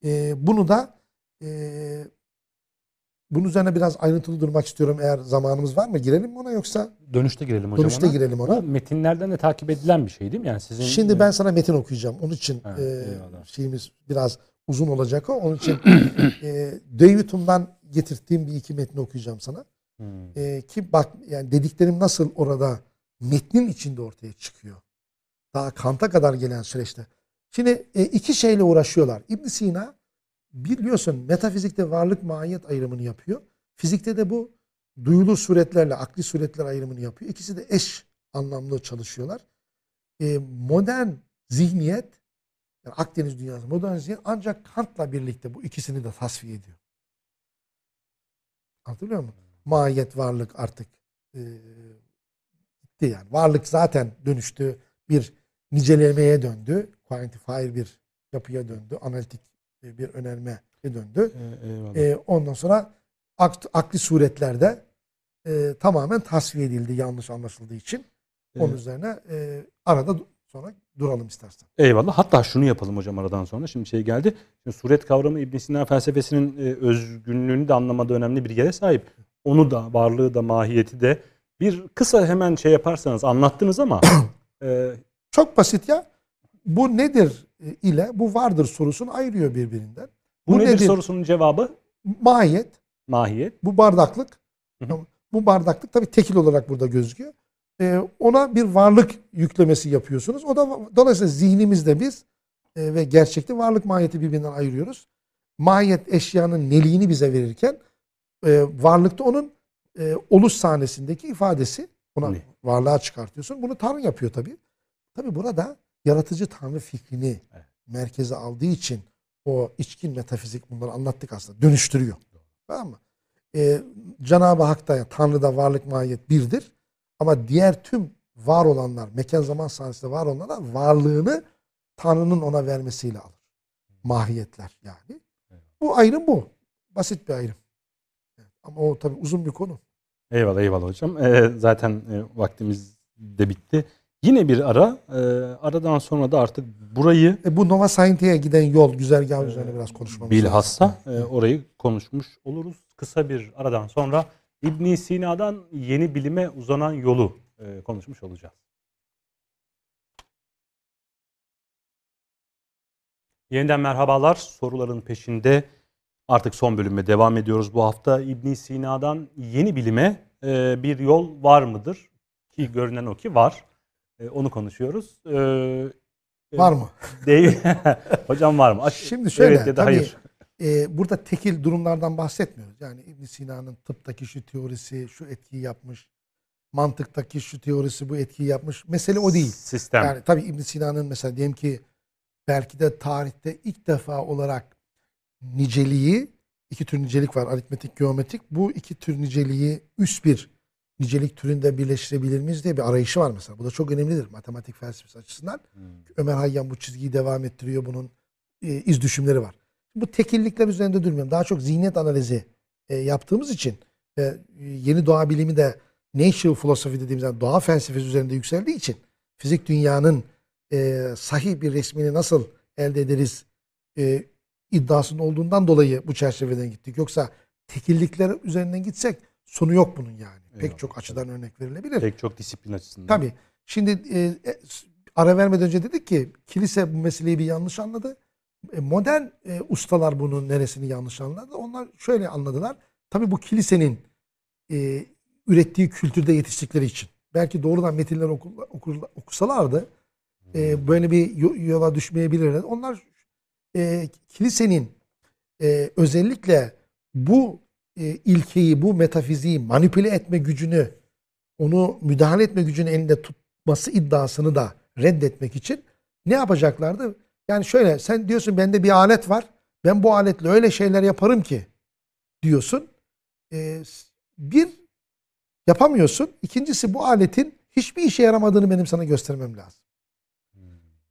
E, bunu da e, bunun üzerine biraz ayrıntılı durmak istiyorum. Eğer zamanımız var mı? Girelim mi ona yoksa? Dönüşte girelim hocam Dönüşte ona. girelim ona. Bu metinlerden de takip edilen bir şey değil mi? Yani sizin Şimdi ben sana metin okuyacağım. Onun için Ha, e, şeyimiz biraz uzun olacak o. Onun için e, Döyütum'dan getirdiğim bir iki metni okuyacağım sana. Hmm. E, ki bak yani dediklerim nasıl orada metnin içinde ortaya çıkıyor. Daha Kant'a kadar gelen süreçte. Şimdi e, iki şeyle uğraşıyorlar. ibn Sina biliyorsun metafizikte varlık mahiyet ayrımını yapıyor. Fizikte de bu duyulu suretlerle akli suretler ayrımını yapıyor. İkisi de eş anlamlı çalışıyorlar. E, modern zihniyet yani Akdeniz dünyası modern zihniyet ancak Kant'la birlikte bu ikisini de tasfiye ediyor. Hatırlıyor musun? Mahiyet varlık artık e, yani. Varlık zaten dönüştü. Bir nicelemeye döndü. Quantifier bir yapıya döndü. Analitik bir önermeye döndü. E, eyvallah. E, ondan sonra akt, akli suretlerde e, tamamen tasfiye edildi yanlış anlaşıldığı için. Onun Evet. üzerine e, arada sonra duralım istersen. Eyvallah. Hatta şunu yapalım hocam aradan sonra. Şimdi şey geldi. Şimdi suret kavramı İbn Sina felsefesinin e, özgünlüğünü de anlamada önemli bir yere sahip. Onu da, varlığı da, mahiyeti de bir kısa hemen şey yaparsanız anlattınız ama e, Çok basit ya. Bu nedir ile bu vardır sorusunu ayırıyor birbirinden. bu, Bu nedir, nedir? sorusunun cevabı Mahiyet, mahiyet. bu bardaklık. Hı hı. Tamam. Bu bardaklık tabii tekil olarak burada gözüküyor. Ee, ona bir varlık yüklemesi yapıyorsunuz. O da dolayısıyla zihnimizde biz e, ve gerçekte varlık mahiyeti birbirinden ayırıyoruz. Mahiyet eşyanın neliğini bize verirken e, varlıkta onun e, oluş sahnesindeki ifadesi. Ona Ne? varlığa çıkartıyorsun. Bunu Tanrı yapıyor tabii. Tabii burada yaratıcı Tanrı fikrini Evet. merkeze aldığı için o içkin metafizik bunları anlattık aslında. Dönüştürüyor. Tamam mı? Ee, Cenab-ı Hak da Tanrı'da varlık mahiyet birdir. Ama diğer tüm var olanlar, mekan zaman sahnesinde var olanlar varlığını Tanrı'nın ona vermesiyle alır. Mahiyetler yani. Bu ayrım bu. Basit bir ayrım. Evet. Ama o tabii uzun bir konu. Eyvallah eyvallah hocam. E, zaten e, vaktimiz de bitti. Yine bir ara. E, aradan sonra da artık burayı E bu Nova Scientia'ya giden yol güzergahı üzerine biraz konuşmamız bilhassa e, orayı konuşmuş oluruz. Kısa bir aradan sonra İbn Sina'dan yeni bilime uzanan yolu e, konuşmuş olacağız. Yeniden merhabalar. Soruların peşinde Artık son bölüme devam ediyoruz bu hafta. ibn Sina'dan yeni bilime e, bir yol var mıdır? Ki görünen o ki var. E, onu konuşuyoruz. E, var mı? Değil. Hocam var mı? Aç, Şimdi şöyle evet ya da tabii hayır. e, burada tekil durumlardan bahsetmiyoruz. Yani ibn Sina'nın tıptaki şu teorisi şu etkiyi yapmış. Mantıktaki şu teorisi bu etkiyi yapmış. Mesele o değil. Sistem. Yani tabii ibn Sina'nın mesela diyelim ki belki de tarihte ilk defa olarak niceliği iki tür nicelik var aritmetik geometrik bu iki tür niceliği üst bir nicelik türünde birleştirebilir miyiz diye bir arayışı var mesela. Bu da çok önemlidir matematik felsefesi açısından. Hmm. Ömer Hayyam bu çizgiyi devam ettiriyor. Bunun e, iz düşümleri var. Bu tekillikler üzerinde durmuyorum. Daha çok zihniyet analizi e, yaptığımız için e, yeni doğa bilimi de natural philosophy dediğimiz yani doğa felsefesi üzerinde yükseldiği için fizik dünyanın e, sahih bir resmini nasıl elde ederiz e, iddiasının olduğundan dolayı bu çerçeveden gittik. Yoksa tekillikler üzerinden gitsek sonu yok bunun yani. Eyvallah. Pek çok açıdan örnek verilebilir. Pek çok disiplin açısından. Tabii. Şimdi e, e, ara vermeden önce dedik ki kilise bu meseleyi bir yanlış anladı. E, modern e, ustalar bunun neresini yanlış anladı. Onlar şöyle anladılar. Tabii bu kilisenin e, ürettiği kültürde yetiştikleri için. Belki doğrudan metinler oku, okur, okusalardı e, böyle bir yola düşmeyebilirler. Onlar e, kilisenin e, özellikle bu e, ilkeyi, bu metafiziği manipüle etme gücünü, onu müdahale etme gücünü elinde tutması iddiasını da reddetmek için ne yapacaklardı? Yani şöyle sen diyorsun bende bir alet var. Ben bu aletle öyle şeyler yaparım ki diyorsun. Ee, bir yapamıyorsun. İkincisi bu aletin hiçbir işe yaramadığını benim sana göstermem lazım.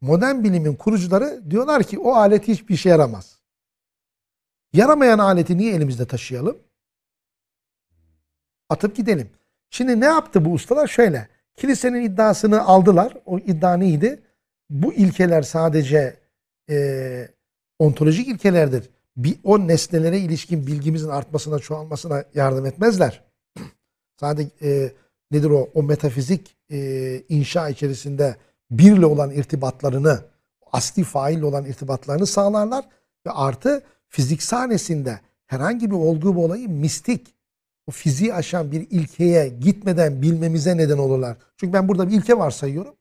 Modern bilimin kurucuları diyorlar ki o alet hiçbir işe yaramaz. Yaramayan aleti niye elimizde taşıyalım? Atıp gidelim. Şimdi ne yaptı bu ustalar? Şöyle. Kilisenin iddiasını aldılar. O iddia neydi? Bu ilkeler sadece e, ontolojik ilkelerdir. Bir, o nesnelere ilişkin bilgimizin artmasına, çoğalmasına yardım etmezler. sadece e, nedir o? O metafizik e, inşa içerisinde birle olan irtibatlarını, asli faille olan irtibatlarını sağlarlar ve artı fizik sahnesinde herhangi bir olgu bir olayı mistik, o fiziği aşan bir ilkeye gitmeden bilmemize neden olurlar. Çünkü ben burada bir ilke varsayıyorum.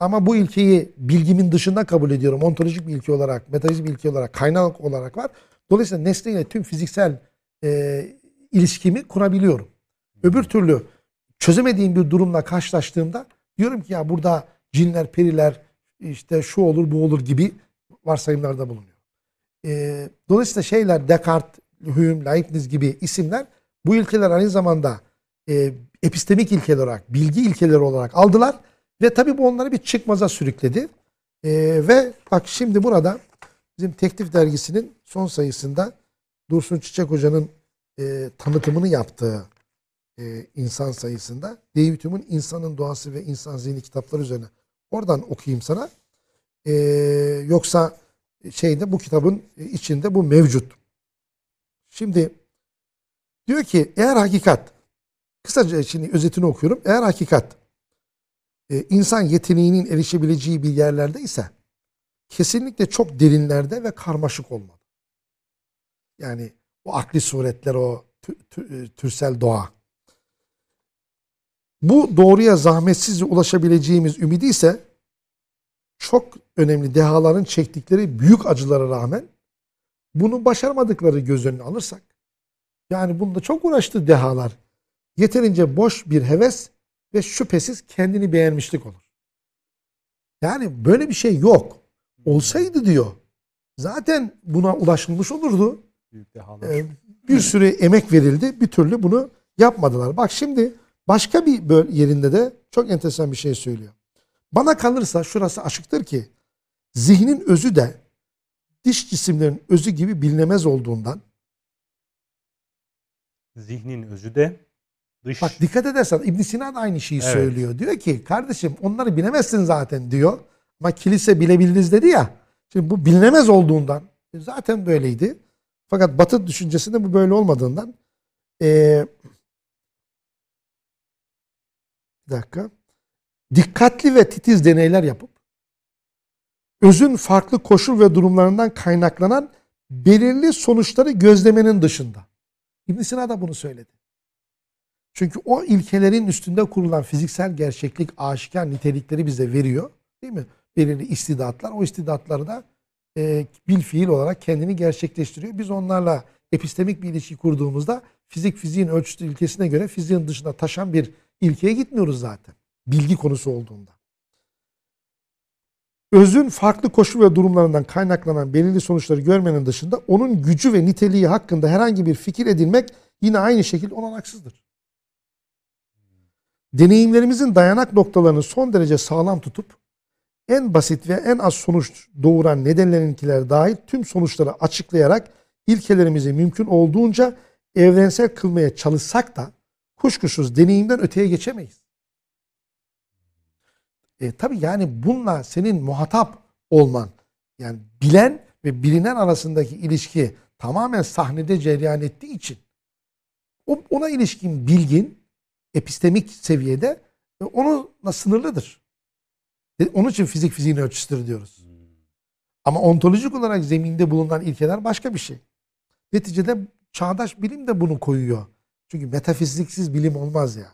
Ama bu ilkeyi bilgimin dışında kabul ediyorum. Ontolojik bir ilke olarak, metafizik bir ilke olarak, kaynak olarak var. Dolayısıyla nesneyle tüm fiziksel e, ilişkimi kurabiliyorum. Öbür türlü çözemediğim bir durumla karşılaştığımda diyorum ki ya burada cinler, periler, işte şu olur bu olur gibi varsayımlarda bulunuyor. E, dolayısıyla şeyler Descartes, Hume, Leibniz gibi isimler bu ilkeler aynı zamanda e, epistemik ilkeler olarak, bilgi ilkeleri olarak aldılar. Ve tabii bu onları bir çıkmaza sürükledi. E, ve bak şimdi burada bizim Teklif Dergisi'nin son sayısında Dursun Çiçek Hoca'nın e, tanıtımını yaptığı e, insan sayısında Hume'un İnsanın Doğası ve İnsan Zihni kitapları üzerine oradan okuyayım sana. E, yoksa şeyde bu kitabın içinde bu mevcut. Şimdi Diyor ki eğer hakikat, kısaca şimdi özetini okuyorum. Eğer hakikat e, insan yeteneğinin erişebileceği bir yerlerde ise kesinlikle çok derinlerde ve karmaşık olmalı. Yani o akli suretler, o e, türsel doğa. Bu doğruya zahmetsiz ulaşabileceğimiz ümidi ise çok önemli dehaların çektikleri büyük acılara rağmen bunu başarmadıkları göz önüne alırsak yani bunda çok uğraştı dehalar. Yeterince boş bir heves ve şüphesiz kendini beğenmişlik olur. Yani böyle bir şey yok. Olsaydı diyor. Zaten buna ulaşılmış olurdu. Ee, bir sürü emek verildi. Bir türlü bunu yapmadılar. Bak şimdi başka bir yerinde de çok enteresan bir şey söylüyor. Bana kalırsa şurası açıktır ki zihnin özü de diş cisimlerin özü gibi bilinemez olduğundan Zihnin özü de dış. Bak dikkat edersen İbn Sina da aynı şeyi evet. söylüyor. Diyor ki kardeşim onları bilemezsin zaten diyor. Ama kilise bilebiliriz dedi ya. Şimdi bu bilinemez olduğundan e, zaten böyleydi. Fakat Batı düşüncesinde bu böyle olmadığından ee, bir dakika. Dikkatli ve titiz deneyler yapıp özün farklı koşul ve durumlarından kaynaklanan belirli sonuçları gözlemenin dışında. İbn Sina da bunu söyledi. Çünkü o ilkelerin üstünde kurulan fiziksel gerçeklik aşikar nitelikleri bize veriyor. Değil mi? Belirli istidatlar. O istidatları da e, bil fiil olarak kendini gerçekleştiriyor. Biz onlarla epistemik bir ilişki kurduğumuzda fizik fiziğin ölçüsü ilkesine göre fiziğin dışına taşan bir ilkeye gitmiyoruz zaten. Bilgi konusu olduğunda. Özün farklı koşul ve durumlarından kaynaklanan belirli sonuçları görmenin dışında onun gücü ve niteliği hakkında herhangi bir fikir edinmek yine aynı şekilde olanaksızdır. Deneyimlerimizin dayanak noktalarını son derece sağlam tutup en basit ve en az sonuç doğuran nedenlerinkiler dahil tüm sonuçları açıklayarak ilkelerimizi mümkün olduğunca evrensel kılmaya çalışsak da kuşkusuz deneyimden öteye geçemeyiz. E, tabii yani bununla senin muhatap olman yani bilen ve bilinen arasındaki ilişki tamamen sahnede cereyan ettiği için ona ilişkin bilgin epistemik seviyede e, onunla sınırlıdır. E, onun için fizik fiziğin ölçüsüdür diyoruz. Ama ontolojik olarak zeminde bulunan ilkeler başka bir şey. Neticede çağdaş bilim de bunu koyuyor. Çünkü metafiziksiz bilim olmaz ya. Yani.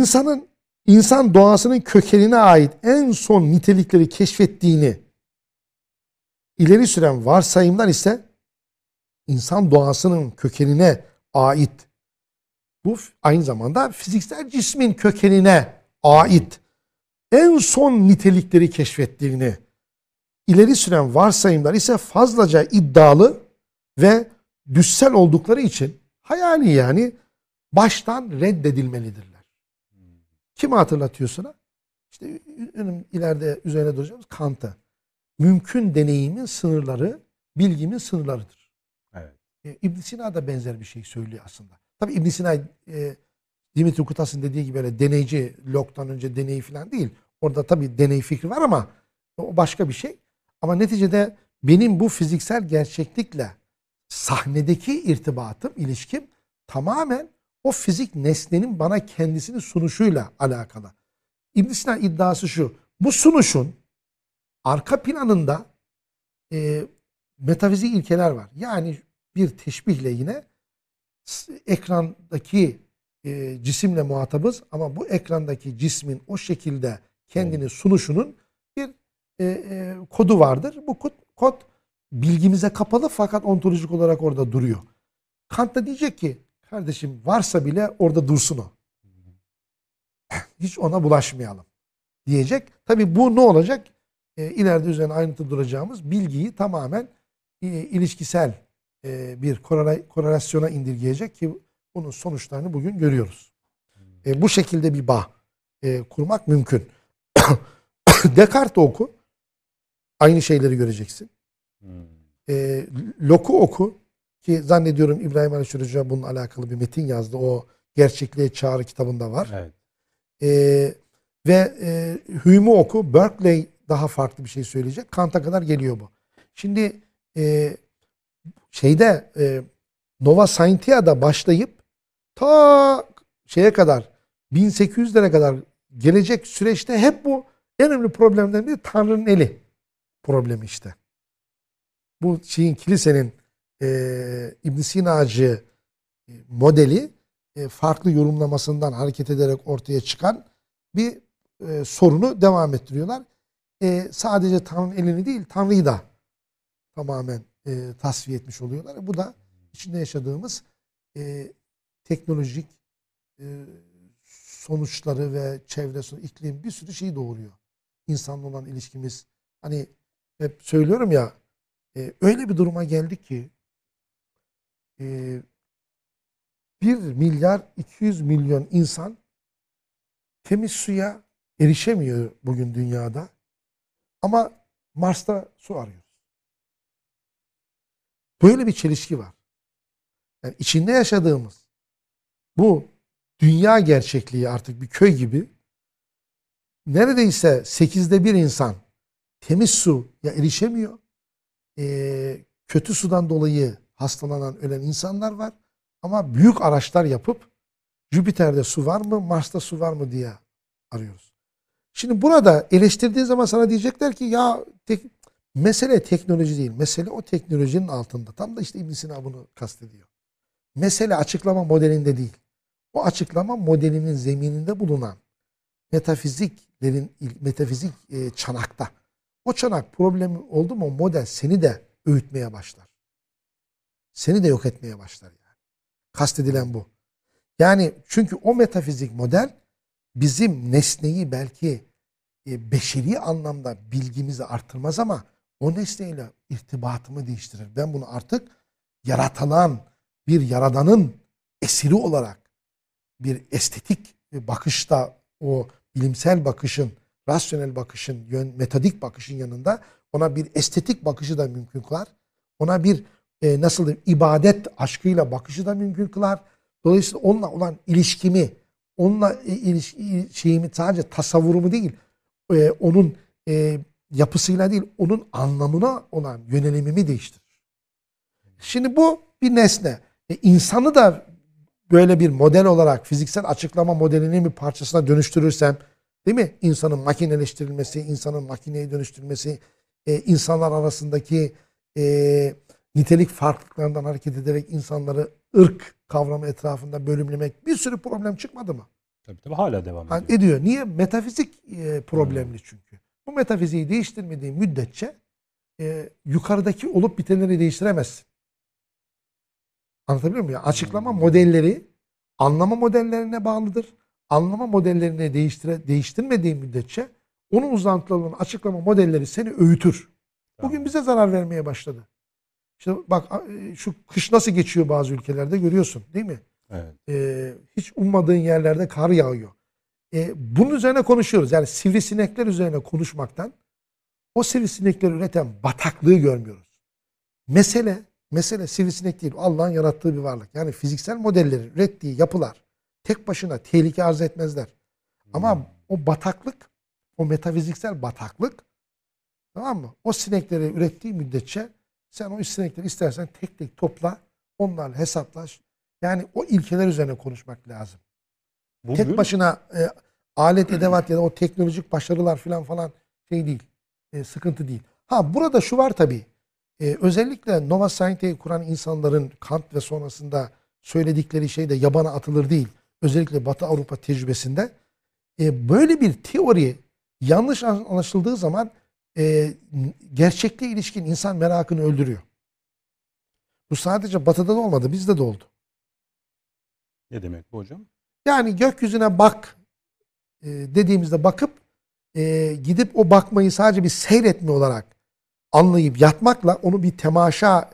İnsanın insan doğasının kökenine ait en son nitelikleri keşfettiğini ileri süren varsayımlar ise insan doğasının kökenine ait bu aynı zamanda fiziksel cismin kökenine ait en son nitelikleri keşfettiğini ileri süren varsayımlar ise fazlaca iddialı ve düssel oldukları için hayali yani baştan reddedilmelidirler. Kimi hatırlatıyor sana? İşte ileride üzerine duracağımız Kant'ı. Mümkün deneyimin sınırları, bilgimin sınırlarıdır. Evet. E, ibn Sina da benzer bir şey söylüyor aslında. Tabi ibn Sina e, Dimitri Kutas'ın dediği gibi böyle deneyci, Locke'dan önce deney falan değil. Orada tabi deney fikri var ama o başka bir şey. Ama neticede benim bu fiziksel gerçeklikle sahnedeki irtibatım, ilişkim tamamen o fizik nesnenin bana kendisini sunuşuyla alakalı. İbn Sina iddiası şu. Bu sunuşun arka planında e, metafizik ilkeler var. Yani bir teşbihle yine ekrandaki e, cisimle muhatabız ama bu ekrandaki cismin o şekilde kendini sunuşunun bir e, e, kodu vardır. Bu kod, kod bilgimize kapalı fakat ontolojik olarak orada duruyor. Kant da diyecek ki kardeşim varsa bile orada dursun o. Hiç ona bulaşmayalım diyecek. Tabi bu ne olacak? E, ileride üzerine ayrıntı duracağımız bilgiyi tamamen e, ilişkisel e, bir korelasyona indirgeyecek ki bunun sonuçlarını bugün görüyoruz. E, bu şekilde bir bağ e, kurmak mümkün. Descartes oku. Aynı şeyleri göreceksin. E, Locke'u oku. Ki zannediyorum İbrahim Aleyhisselam bununla alakalı bir metin yazdı. O Gerçekliğe Çağrı kitabında var. Evet. E, ve e, Hume'u oku. Berkeley daha farklı bir şey söyleyecek. Kant'a kadar geliyor bu. Şimdi e, şeyde e, Nova Scientia'da başlayıp ta şeye kadar 1800'lere kadar gelecek süreçte hep bu en önemli problemlerden biri Tanrı'nın eli problemi işte. Bu şeyin kilisenin e, İbn Sina'cı e, modeli e, farklı yorumlamasından hareket ederek ortaya çıkan bir e, sorunu devam ettiriyorlar. E, sadece Tanrı'nın elini değil Tanrı'yı da tamamen e, tasfiye etmiş oluyorlar. Bu da içinde yaşadığımız e, teknolojik e, sonuçları ve çevre, iklim bir sürü şey doğuruyor. İnsanla olan ilişkimiz. Hani hep söylüyorum ya e, öyle bir duruma geldik ki e, 1 milyar 200 milyon insan temiz suya erişemiyor bugün dünyada. Ama Mars'ta su arıyor. Böyle bir çelişki var. Yani içinde yaşadığımız bu dünya gerçekliği artık bir köy gibi neredeyse sekizde bir insan temiz su ya erişemiyor. Ee, kötü sudan dolayı hastalanan ölen insanlar var. Ama büyük araçlar yapıp Jüpiter'de su var mı, Mars'ta su var mı diye arıyoruz. Şimdi burada eleştirdiğin zaman sana diyecekler ki ya tek, Mesele teknoloji değil. Mesele o teknolojinin altında. Tam da işte ibn Sina bunu kastediyor. Mesele açıklama modelinde değil. O açıklama modelinin zemininde bulunan metafiziklerin metafizik e, çanakta. O çanak problemi oldu mu model seni de öğütmeye başlar. Seni de yok etmeye başlar yani. Kastedilen bu. Yani çünkü o metafizik model bizim nesneyi belki e, beşeri anlamda bilgimizi artırmaz ama o nesneyle irtibatımı değiştirir. Ben bunu artık yaratılan bir yaradanın esiri olarak bir estetik bakışta o bilimsel bakışın, rasyonel bakışın, metodik bakışın yanında ona bir estetik bakışı da mümkün kılar. Ona bir e, nasıl diyeyim, ibadet aşkıyla bakışı da mümkün kılar. Dolayısıyla onunla olan ilişkimi, onunla ilişki, şeyimi sadece tasavvurumu değil, e, onun e, yapısıyla değil, onun anlamına olan yönelimimi değiştirir. Şimdi bu bir nesne. E, insanı da böyle bir model olarak fiziksel açıklama modelinin bir parçasına dönüştürürsem, değil mi? İnsanın makineleştirilmesi, insanın makineye dönüştürülmesi, e, insanlar arasındaki e, nitelik farklılıklarından hareket ederek insanları ırk kavramı etrafında bölümlemek bir sürü problem çıkmadı mı? Tabii tabii hala devam ediyor. Yani ediyor. Niye? Metafizik e, problemli çünkü. Bu metafiziği değiştirmediği müddetçe e, yukarıdaki olup bitenleri değiştiremezsin. Anlatabiliyor muyum? Yani açıklama modelleri anlama modellerine bağlıdır. Anlama modellerini değiştire, değiştirmediği müddetçe onun uzantılı olan açıklama modelleri seni öğütür. Bugün bize zarar vermeye başladı. İşte bak şu kış nasıl geçiyor bazı ülkelerde görüyorsun değil mi? Evet. Ee, hiç ummadığın yerlerde kar yağıyor. Ee, bunun üzerine konuşuyoruz. Yani sivrisinekler üzerine konuşmaktan o sivrisinekleri üreten bataklığı görmüyoruz. Mesele mesele sivrisinek değil. Allah'ın yarattığı bir varlık. Yani fiziksel modelleri ürettiği yapılar tek başına tehlike arz etmezler. Ama Hmm. o bataklık, o metafiziksel bataklık tamam mı? O sinekleri ürettiği müddetçe sen o sinekleri istersen tek tek topla, onlarla hesaplaş. Yani o ilkeler üzerine konuşmak lazım. Bugün, Tek başına e, alet edevat ya da o teknolojik başarılar falan falan şey değil. E, sıkıntı değil. Ha burada şu var tabii. E, özellikle Nova Scientia'yı kuran insanların Kant ve sonrasında söyledikleri şey de yabana atılır değil. Özellikle Batı Avrupa tecrübesinde e, böyle bir teori yanlış anlaşıldığı zaman e, gerçekliğe ilişkin insan merakını öldürüyor. Bu sadece Batı'da da olmadı, bizde de oldu. ne demek bu hocam? Yani gökyüzüne bak e, dediğimizde bakıp e, gidip o bakmayı sadece bir seyretme olarak anlayıp yatmakla onu bir temaşa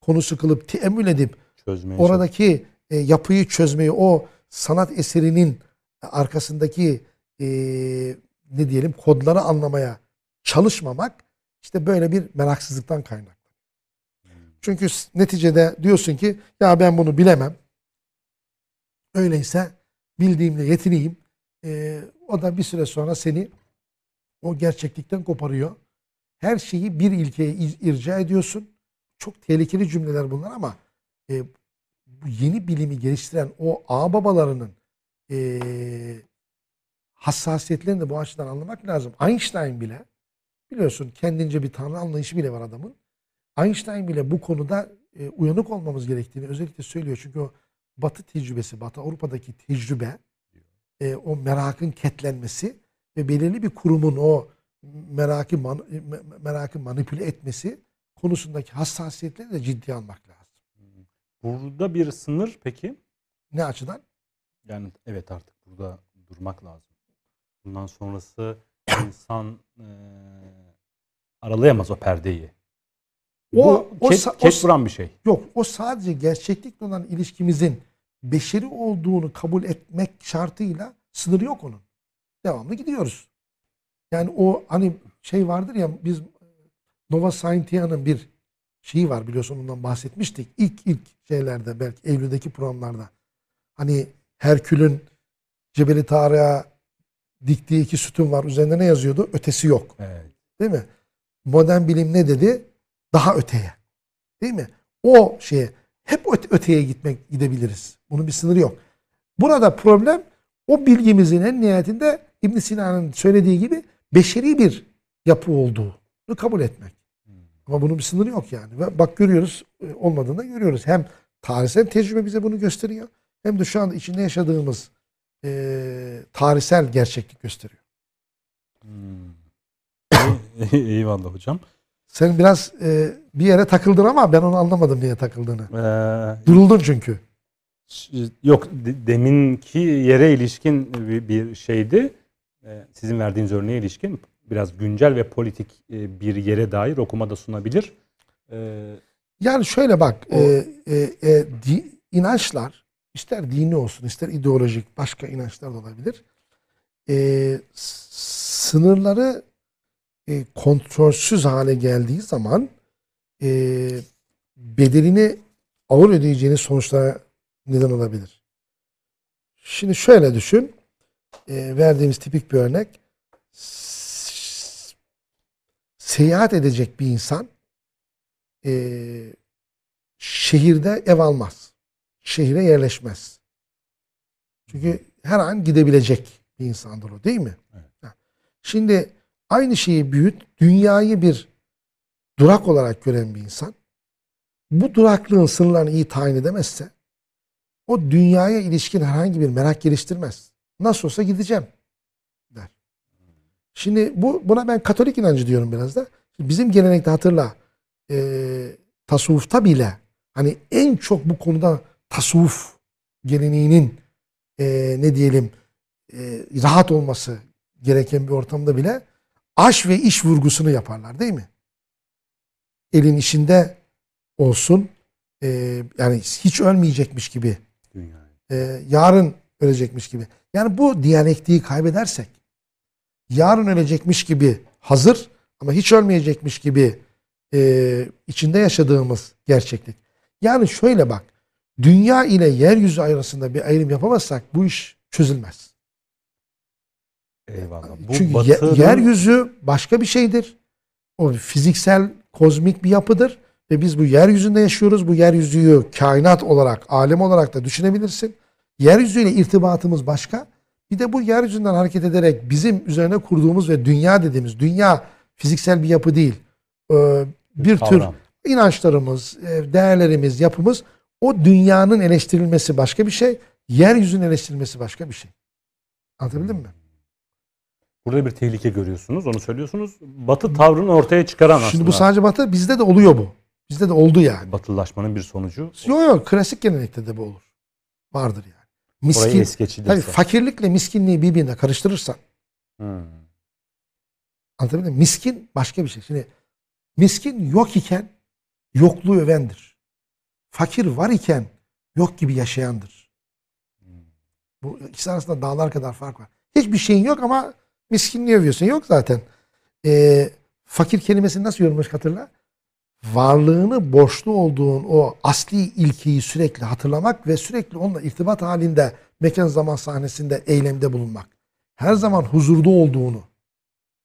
konusu kılıp teemmül edip Çözmeye oradaki e, yapıyı çözmeyi o sanat eserinin arkasındaki e, ne diyelim kodları anlamaya çalışmamak işte böyle bir meraksızlıktan kaynaklı. Çünkü s- neticede diyorsun ki ya ben bunu bilemem. Öyleyse bildiğimle yetineyim. E, o da bir süre sonra seni o gerçeklikten koparıyor. Her şeyi bir ilkeye irca ediyorsun. Çok tehlikeli cümleler bunlar ama e, bu yeni bilimi geliştiren o ağababalarının e, hassasiyetlerini de bu açıdan anlamak lazım. Einstein bile biliyorsun kendince bir tanrı anlayışı bile var adamın. Einstein bile bu konuda e, uyanık olmamız gerektiğini özellikle söylüyor. Çünkü o Batı tecrübesi, Batı Avrupa'daki tecrübe, e, o merakın ketlenmesi ve belirli bir kurumun o merakı man- me- merakı manipüle etmesi konusundaki hassasiyetleri de ciddiye almak lazım. Burada bir sınır peki? Ne açıdan? Yani evet artık burada durmak lazım. Bundan sonrası insan eee, aralayamaz o perdeyi. O- Bu o ket, sa- o ket s- vuran bir şey. Yok o sadece gerçeklikle olan ilişkimizin beşeri olduğunu kabul etmek şartıyla sınırı yok onun. Devamlı gidiyoruz. Yani o hani şey vardır ya biz Nova Scientia'nın bir şeyi var biliyorsun ondan bahsetmiştik. İlk ilk şeylerde belki Eylül'deki programlarda. Hani Herkül'ün Cebeli Tarık'a diktiği iki sütun var. Üzerinde ne yazıyordu? Ötesi yok. Evet. Değil mi? Modern bilim ne dedi? Daha öteye. Değil mi? O şeye hep öte- öteye gitmek gidebiliriz. Bunun bir sınırı yok. Burada problem o bilgimizin en nihayetinde İbn Sina'nın söylediği gibi beşeri bir yapı olduğunu kabul etmek. Hmm. Ama bunun bir sınırı yok yani. Ve bak görüyoruz e, olmadığını görüyoruz. Hem tarihsel tecrübe bize bunu gösteriyor. Hem de şu anda içinde yaşadığımız e, tarihsel gerçeklik gösteriyor. Hmm. Eyvallah hocam. Sen biraz e, bir yere takıldın ama ben onu anlamadım niye takıldığını. Ee, Duruldun çünkü. yok de- deminki yere ilişkin bir, şeydi. Ee, sizin verdiğiniz örneğe ilişkin biraz güncel ve politik e, bir yere dair okumada sunabilir. Ee, Yani şöyle bak, O- e, e, e, di- inançlar ister dini olsun, ister ideolojik başka inançlar da olabilir. E, sınırları e, kontrolsüz hale geldiği zaman e, bedelini ağır ödeyeceğiniz sonuçlara neden olabilir. Şimdi şöyle düşün, e, verdiğimiz tipik bir örnek. Seyahat edecek bir insan e, şehirde ev almaz. Şehire yerleşmez. Çünkü her an gidebilecek bir insandır o değil mi? Evet. Şimdi aynı şeyi büyüt, dünyayı bir durak olarak gören bir insan bu duraklığın sınırlarını iyi tayin edemezse o dünyaya ilişkin herhangi bir merak geliştirmez. Nasıl olsa gideceğim der. Şimdi bu buna ben Katolik inancı diyorum biraz da. Bizim gelenekte hatırla e, tasavvufta bile hani en çok bu konuda tasavvuf geleneğinin e, ne diyelim e, rahat olması gereken bir ortamda bile aş ve iş vurgusunu yaparlar değil mi? Elin işinde olsun e, yani hiç ölmeyecekmiş gibi e, yarın ölecekmiş gibi. Yani bu diyalektiği kaybedersek yarın ölecekmiş gibi hazır ama hiç ölmeyecekmiş gibi e, içinde yaşadığımız gerçeklik. Yani şöyle bak dünya ile yeryüzü arasında bir ayrım yapamazsak bu iş çözülmez. Eyvallah. Bu Çünkü batının- yeryüzü başka bir şeydir. O fiziksel, kozmik bir yapıdır. Ve biz bu yeryüzünde yaşıyoruz. Bu yeryüzüyü kainat olarak, alem olarak da düşünebilirsin. Yeryüzüyle irtibatımız başka. Bir de bu yeryüzünden hareket ederek bizim üzerine kurduğumuz ve dünya dediğimiz, dünya fiziksel bir yapı değil. Ee, bir tür inançlarımız, e, değerlerimiz, yapımız o dünyanın eleştirilmesi başka bir şey. Yeryüzünün eleştirilmesi başka bir şey. Anlatabildim mi? Burada bir tehlike görüyorsunuz. Onu söylüyorsunuz. Batı tavrını ortaya çıkaran aslında. Şimdi bu sadece batı bizde de oluyor bu. Bizde de oldu yani. Batılılaşmanın bir sonucu. Yok yok klasik gelenekte de bu olur. Vardır yani. Orayı Miskin, es geçilirse. tabii fakirlikle miskinliği birbirine karıştırırsan Hmm. anlatabildim mi? Miskin başka bir şey. Şimdi miskin yok iken yokluğu övendir. Fakir var iken yok gibi yaşayandır. Bu ikisi arasında dağlar kadar fark var. Hiçbir şeyin yok ama miskinliği övüyorsun. Yok zaten. Ee, fakir kelimesini nasıl yorumlamış hatırla? Varlığını borçlu olduğun o asli ilkeyi sürekli hatırlamak ve sürekli onunla irtibat halinde mekan zaman sahnesinde eylemde bulunmak. Her zaman huzurda olduğunu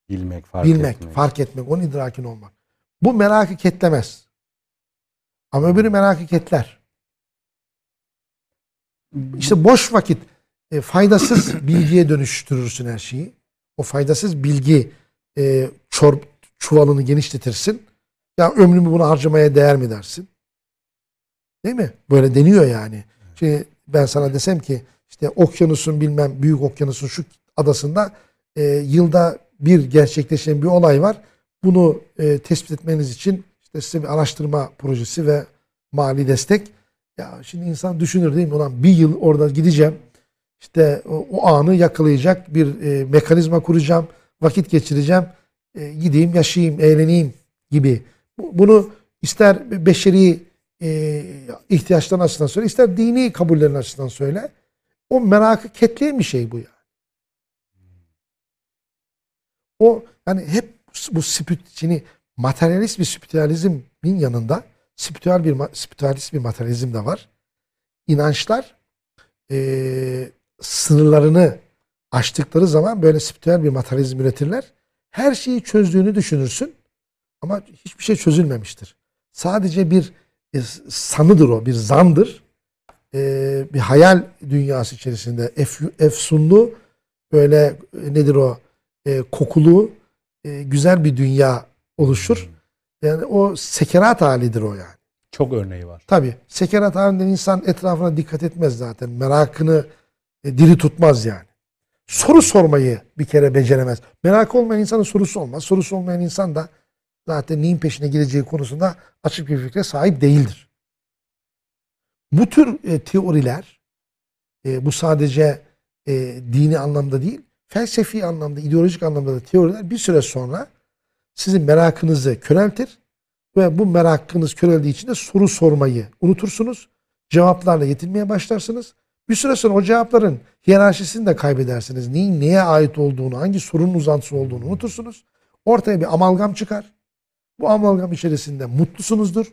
Bilmek, fark bilmek, etmek. fark etmek, onun idrakin olmak. Bu merakı ketlemez. Ama öbürü merakı ketler. İşte boş vakit e, faydasız bilgiye dönüştürürsün her şeyi. O faydasız bilgi e, çor, çuvalını genişletirsin. Ya ömrümü buna harcamaya değer mi dersin? Değil mi? Böyle deniyor yani. Şimdi ben sana desem ki işte okyanusun bilmem büyük okyanusun şu adasında e, yılda bir gerçekleşen bir olay var. Bunu e, tespit etmeniz için işte size bir araştırma projesi ve mali destek. Ya şimdi insan düşünür değil mi? Ulan bir yıl orada gideceğim. İşte o, o anı yakalayacak bir e, mekanizma kuracağım. Vakit geçireceğim. E, gideyim, yaşayayım, eğleneyim gibi. Bu- Bunu ister beşeri e, ihtiyaçların açısından söyle, ister dini kabullerin açısından söyle. O merakı ketleyen bir şey bu ya. O yani hep bu spirit, şimdi materyalist bir spiritüalizmin yanında spiritüel bir spiritüalist bir materyalizm de var. İnançlar eee, sınırlarını aştıkları zaman böyle spiritüel bir materyalizm üretirler. Her şeyi çözdüğünü düşünürsün ama hiçbir şey çözülmemiştir. Sadece bir e, sanıdır o, bir zandır. Eee, bir hayal dünyası içerisinde ef- efsunlu böyle e, nedir o e, kokulu e, güzel bir dünya oluşur. Yani o sekerat halidir o yani. Çok örneği var. Tabii. Sekerat halinde insan etrafına dikkat etmez zaten. Merakını e, diri tutmaz yani. Soru sormayı bir kere beceremez. Merak olmayan insanın sorusu olmaz. Sorusu olmayan insan da zaten neyin peşine gideceği konusunda açık bir fikre sahip değildir. Bu tür e, teoriler e, bu sadece e, dini anlamda değil, felsefi anlamda, ideolojik anlamda da teoriler bir süre sonra sizin merakınızı köreltir ve bu merakınız köreldiği için de soru sormayı unutursunuz. Cevaplarla yetinmeye başlarsınız. Bir süre sonra o cevapların hiyerarşisini de kaybedersiniz. Neyin neye ait olduğunu, hangi sorunun uzantısı olduğunu unutursunuz. Ortaya bir amalgam çıkar. Bu amalgam içerisinde mutlusunuzdur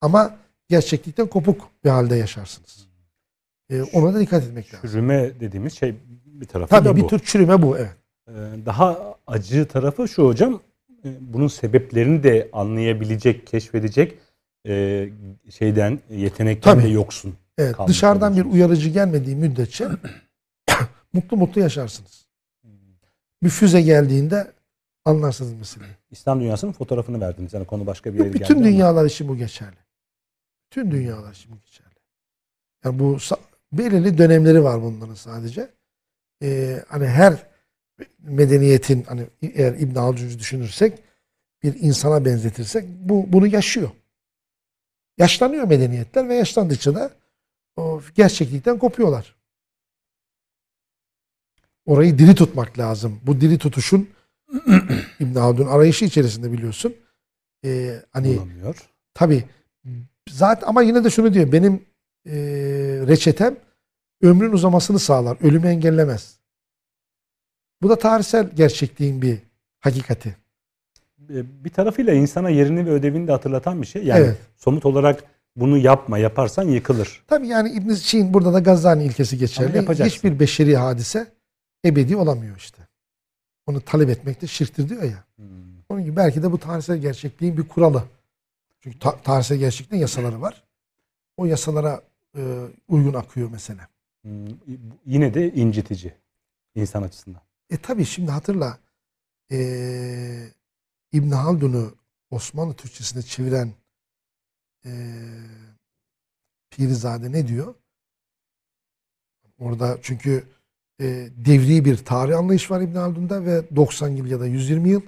ama gerçeklikten kopuk bir halde yaşarsınız. Ee, ona da dikkat etmek lazım. Çürüme dediğimiz şey bir tarafı Tabii da bir bu. tür çürüme bu evet. Ee, Daha acı tarafı şu hocam. E, Bunun sebeplerini de anlayabilecek, keşfedecek e, şeyden, yetenekten Tabii. de yoksun. Evet, dışarıdan bir uyarıcı gelmediği müddetçe mutlu mutlu yaşarsınız. Bir füze geldiğinde anlarsınız meseleyi. İslam dünyasının fotoğrafını verdiniz. Yani konu başka bir yere Bu geldi bütün ama. dünyalar için bu geçerli. Bütün dünyalar için bu geçerli. Yani bu belirli dönemleri var bunların sadece. Ee, hani her medeniyetin hani eğer İbn Haldun'u düşünürsek bir insana benzetirsek bu bunu yaşıyor. Yaşlanıyor medeniyetler ve yaşlandıkça da o gerçeklikten kopuyorlar. Orayı diri tutmak lazım. Bu diri tutuşun İbn Haldun arayışı içerisinde biliyorsun. Ee, hani Bulamıyor. Tabii. Zaten ama yine de şunu diyor. Benim e, reçetem ömrün uzamasını sağlar. Ölümü engellemez. Bu da tarihsel gerçekliğin bir hakikati. E, Bir tarafıyla insana yerini ve ödevini de hatırlatan bir şey. Yani Evet. somut olarak bunu yapma, yaparsan yıkılır. Tabii yani İbn Sina burada da Gazani ilkesi geçerli. Hiçbir beşeri hadise ebedi olamıyor işte. Onu talep etmek de şirktir diyor ya. Hmm. Onun gibi belki de bu tarihsel gerçekliğin bir kuralı. Çünkü ta- tarihsel gerçekliğin yasaları var. O yasalara e, uygun akıyor mesela. Hmm. Yine de incitici insan açısından. E tabi şimdi hatırla e, İbn Haldun'u Osmanlı Türkçesine çeviren e, Pirizade ne diyor? Orada çünkü e, devri bir tarih anlayış var İbn Haldun'da ve 90 yıl ya da 120 yıl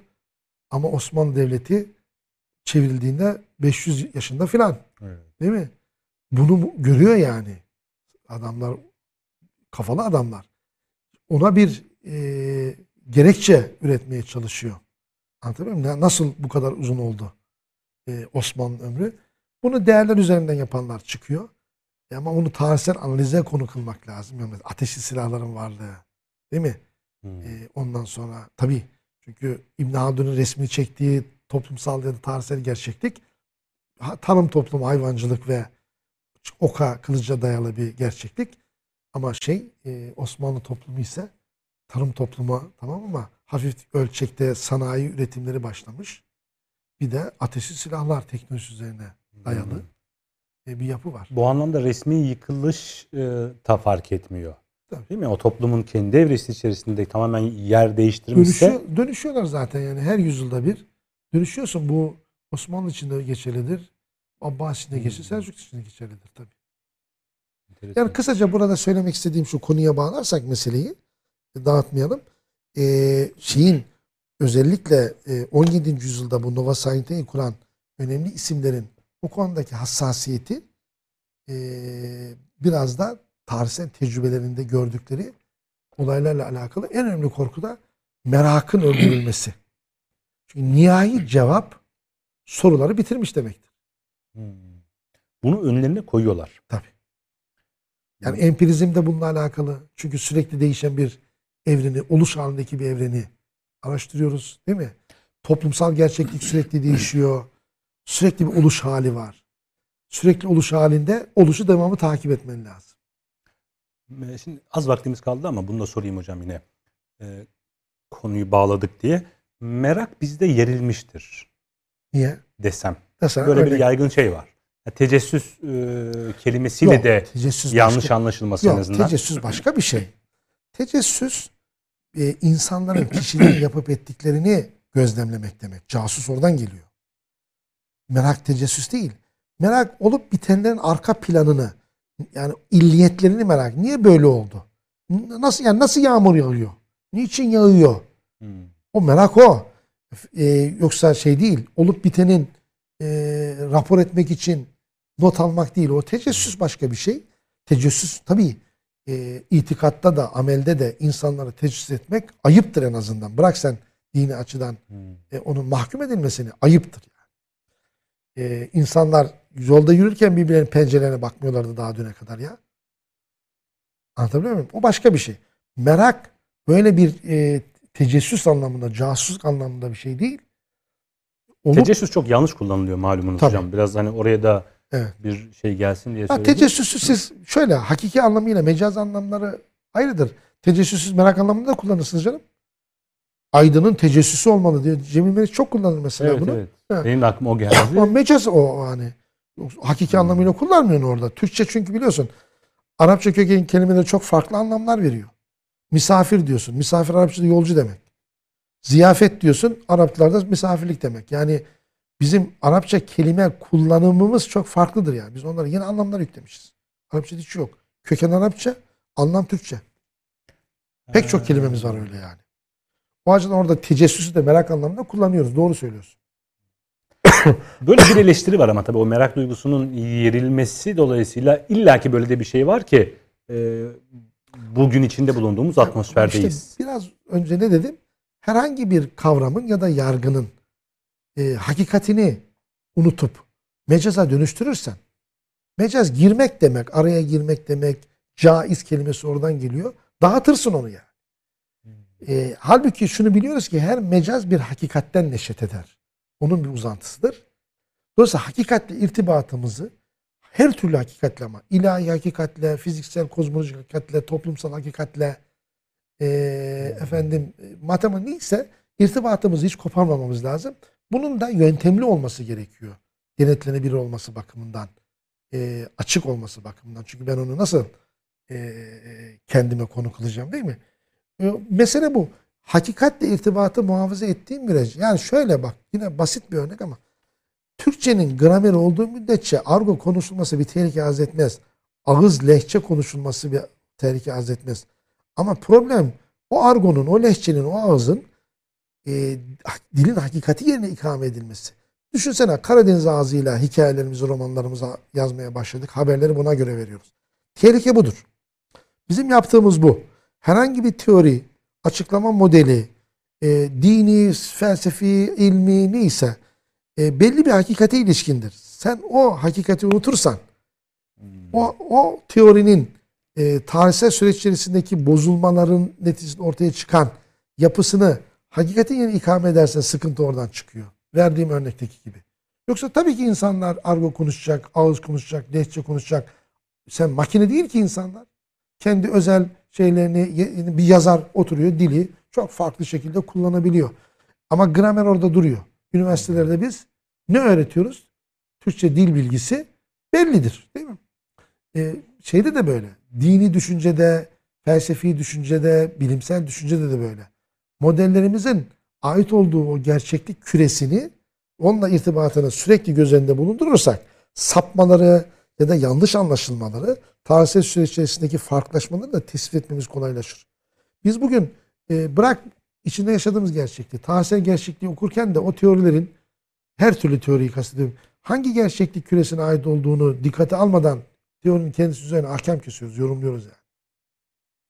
ama Osmanlı Devleti çevrildiğinde 500 yaşında filan. Evet. Değil mi? Bunu bu- görüyor yani. Adamlar kafalı adamlar. Ona bir e, gerekçe üretmeye çalışıyor. Anlatabiliyor muyum? Na- Nasıl bu kadar uzun oldu e, Osmanlı ömrü? Bunu değerler üzerinden yapanlar çıkıyor. E ama onu tarihsel analize konu kılmak lazım. Yani ateşli silahların varlığı. Değil mi? Hmm. E, ondan sonra tabii çünkü İbn Haldun'un resmini çektiği toplumsal ya da tarihsel gerçeklik tarım toplumu, hayvancılık ve oka, kılıca dayalı bir gerçeklik. Ama şey e, Osmanlı toplumu ise tarım toplumu tamam ama hafif ölçekte sanayi üretimleri başlamış. Bir de ateşli silahlar teknolojisi üzerine dayalı Hmm. e, bir yapı var. Bu anlamda resmi yıkılış e, da fark etmiyor. Tabii. Değil mi? O toplumun kendi evresi içerisinde tamamen yer değiştirmişse Dönüşüyor, dönüşüyorlar zaten yani her yüzyılda bir. Dönüşüyorsun bu Osmanlı için de geçerlidir. Abbasi için de geçerli, Selçuk için de geçerlidir tabii. Enteresan. Yani kısaca burada söylemek istediğim şu konuya bağlarsak meseleyi dağıtmayalım. Ee, şeyin özellikle e, 17. yüzyılda bu Nova Scientia'yı kuran önemli isimlerin bu konudaki hassasiyeti e, biraz da tarihsel tecrübelerinde gördükleri olaylarla alakalı en önemli korku da merakın öldürülmesi. Çünkü nihai cevap soruları bitirmiş demektir. Hmm. Bunu önlerine koyuyorlar. Tabii. Yani empirizm de bununla alakalı. Çünkü sürekli değişen bir evreni, oluş halindeki bir evreni araştırıyoruz değil mi? Toplumsal gerçeklik sürekli değişiyor. Sürekli bir oluş hali var. Sürekli oluş halinde oluşu devamı takip etmen lazım. E, Şimdi az vaktimiz kaldı ama bunu da sorayım hocam yine. E, konuyu bağladık diye. Merak bizde yerilmiştir Niye? desem. Mesela Böyle bir örnek- yaygın şey var. Tecessüs e, kelimesiyle Yok, de tecessüs yanlış başka. anlaşılması en Yok, azından. tecessüs başka bir şey. Tecessüs e, insanların kişilerin yapıp ettiklerini gözlemlemek demek. Casus oradan geliyor. Merak tecessüs değil. Merak olup bitenlerin arka planını yani illiyetlerini merak. Niye böyle oldu? Nasıl yani nasıl yağmur yağıyor? Niçin yağıyor? Hmm. O merak o. Ee, yoksa şey değil. Olup bitenin e, rapor etmek için not almak değil. O tecessüs başka bir şey. Tecessüs tabii e, itikatta da amelde de insanları tecessüs etmek ayıptır en azından. Bırak sen dini açıdan Hmm. e, onun mahkum edilmesini ayıptır. Yani. E, insanlar yolda yürürken birbirlerinin pencerelerine bakmıyorlardı daha düne kadar ya. Anlatabiliyor muyum? O başka bir şey. Merak böyle bir e, tecessüs anlamında, casus anlamında bir şey değil. Olup, Tecessüs çok yanlış kullanılıyor malumunuz Tabii. hocam. Biraz hani oraya da Evet. bir şey gelsin diye söyledim. tecessüsü siz şöyle hakiki anlamıyla mecaz anlamları ayrıdır. Tecessüsüz merak anlamında da kullanırsınız canım. Aydının tecessüsü olmalı diyor. Cemil Meriç çok kullanır mesela Evet bunu. evet. Benim de aklıma o geldi. Ama mecaz o hani. Hakiki anlamıyla kullanmıyor orada. Türkçe çünkü biliyorsun Arapça kökenli kelimeleri çok farklı anlamlar veriyor. Misafir diyorsun. Misafir Arapçada yolcu demek. Ziyafet diyorsun. Araplarda misafirlik demek. Yani bizim Arapça kelime kullanımımız çok farklıdır yani. Biz onlara yeni anlamlar yüklemişiz. Arapçada hiç yok. Köken Arapça, anlam Türkçe. Pek çok kelimemiz var öyle yani. O açıdan orada tecessüsü de merak anlamında kullanıyoruz. Doğru söylüyorsun. Böyle bir eleştiri var ama tabii o merak duygusunun yerilmesi dolayısıyla illaki böyle de bir şey var ki e, bugün içinde bulunduğumuz atmosferdeyiz. İşte biraz önce ne dedim? Herhangi bir kavramın ya da yargının e, hakikatini unutup mecaza dönüştürürsen mecaz girmek demek, araya girmek demek, caiz kelimesi oradan geliyor. Dağıtırsın onu yani. E, halbuki şunu biliyoruz ki her mecaz bir hakikatten neşet eder. Onun bir uzantısıdır. Dolayısıyla hakikatle irtibatımızı her türlü hakikatle ama ilahi hakikatle, fiziksel, kozmolojik hakikatle, toplumsal hakikatle, e, efendim e, matematik neyse irtibatımızı hiç koparmamamız lazım. Bunun da yöntemli olması gerekiyor. Denetlenebilir olması bakımından. e, açık olması bakımından. Çünkü ben onu nasıl e, kendime konu kılacağım değil mi? E, mesele bu. Hakikatle irtibatı muhafaza ettiğim müddetçe. Yani şöyle bak yine basit bir örnek ama Türkçenin grameri olduğu müddetçe argo konuşulması bir tehlike arz etmez. Ağız lehçe konuşulması bir tehlike arz etmez. Ama problem o argonun, o lehçenin, o ağızın e, dilin hakikati yerine ikame edilmesi. Düşünsene Karadeniz ağzıyla hikayelerimizi, romanlarımızı yazmaya başladık. Haberleri buna göre veriyoruz. Tehlike budur. Bizim yaptığımız bu. Herhangi bir teori, açıklama modeli, e, dini, felsefi, ilmi neyse e, belli bir hakikate ilişkindir. Sen o hakikati unutursan o, o teorinin e, tarihsel süreç içerisindeki bozulmaların neticesinde ortaya çıkan yapısını hakikatin yerine ikame edersen sıkıntı oradan çıkıyor. Verdiğim örnekteki gibi. Yoksa tabii ki insanlar argo konuşacak, ağız konuşacak, lehçe konuşacak. Sen makine değil ki insanlar. Kendi özel şeylerini bir yazar oturuyor dili çok farklı şekilde kullanabiliyor. Ama gramer orada duruyor. Üniversitelerde biz ne öğretiyoruz? Türkçe dil bilgisi bellidir değil mi? Ee, şeyde de böyle. Dini düşüncede, felsefi düşüncede, bilimsel düşüncede de böyle. Modellerimizin ait olduğu o gerçeklik küresini onunla irtibatını sürekli göz önünde bulundurursak sapmaları ya da yanlış anlaşılmaları tarihsel süreç içerisindeki farklılaşmaları da tespit etmemiz kolaylaşır. Biz bugün e, bırak içinde yaşadığımız gerçekliği, tarihsel gerçekliği okurken de o teorilerin her türlü teoriyi kastediyorum. Hangi gerçeklik küresine ait olduğunu dikkate almadan teorinin kendisi üzerine ahkam kesiyoruz, yorumluyoruz yani.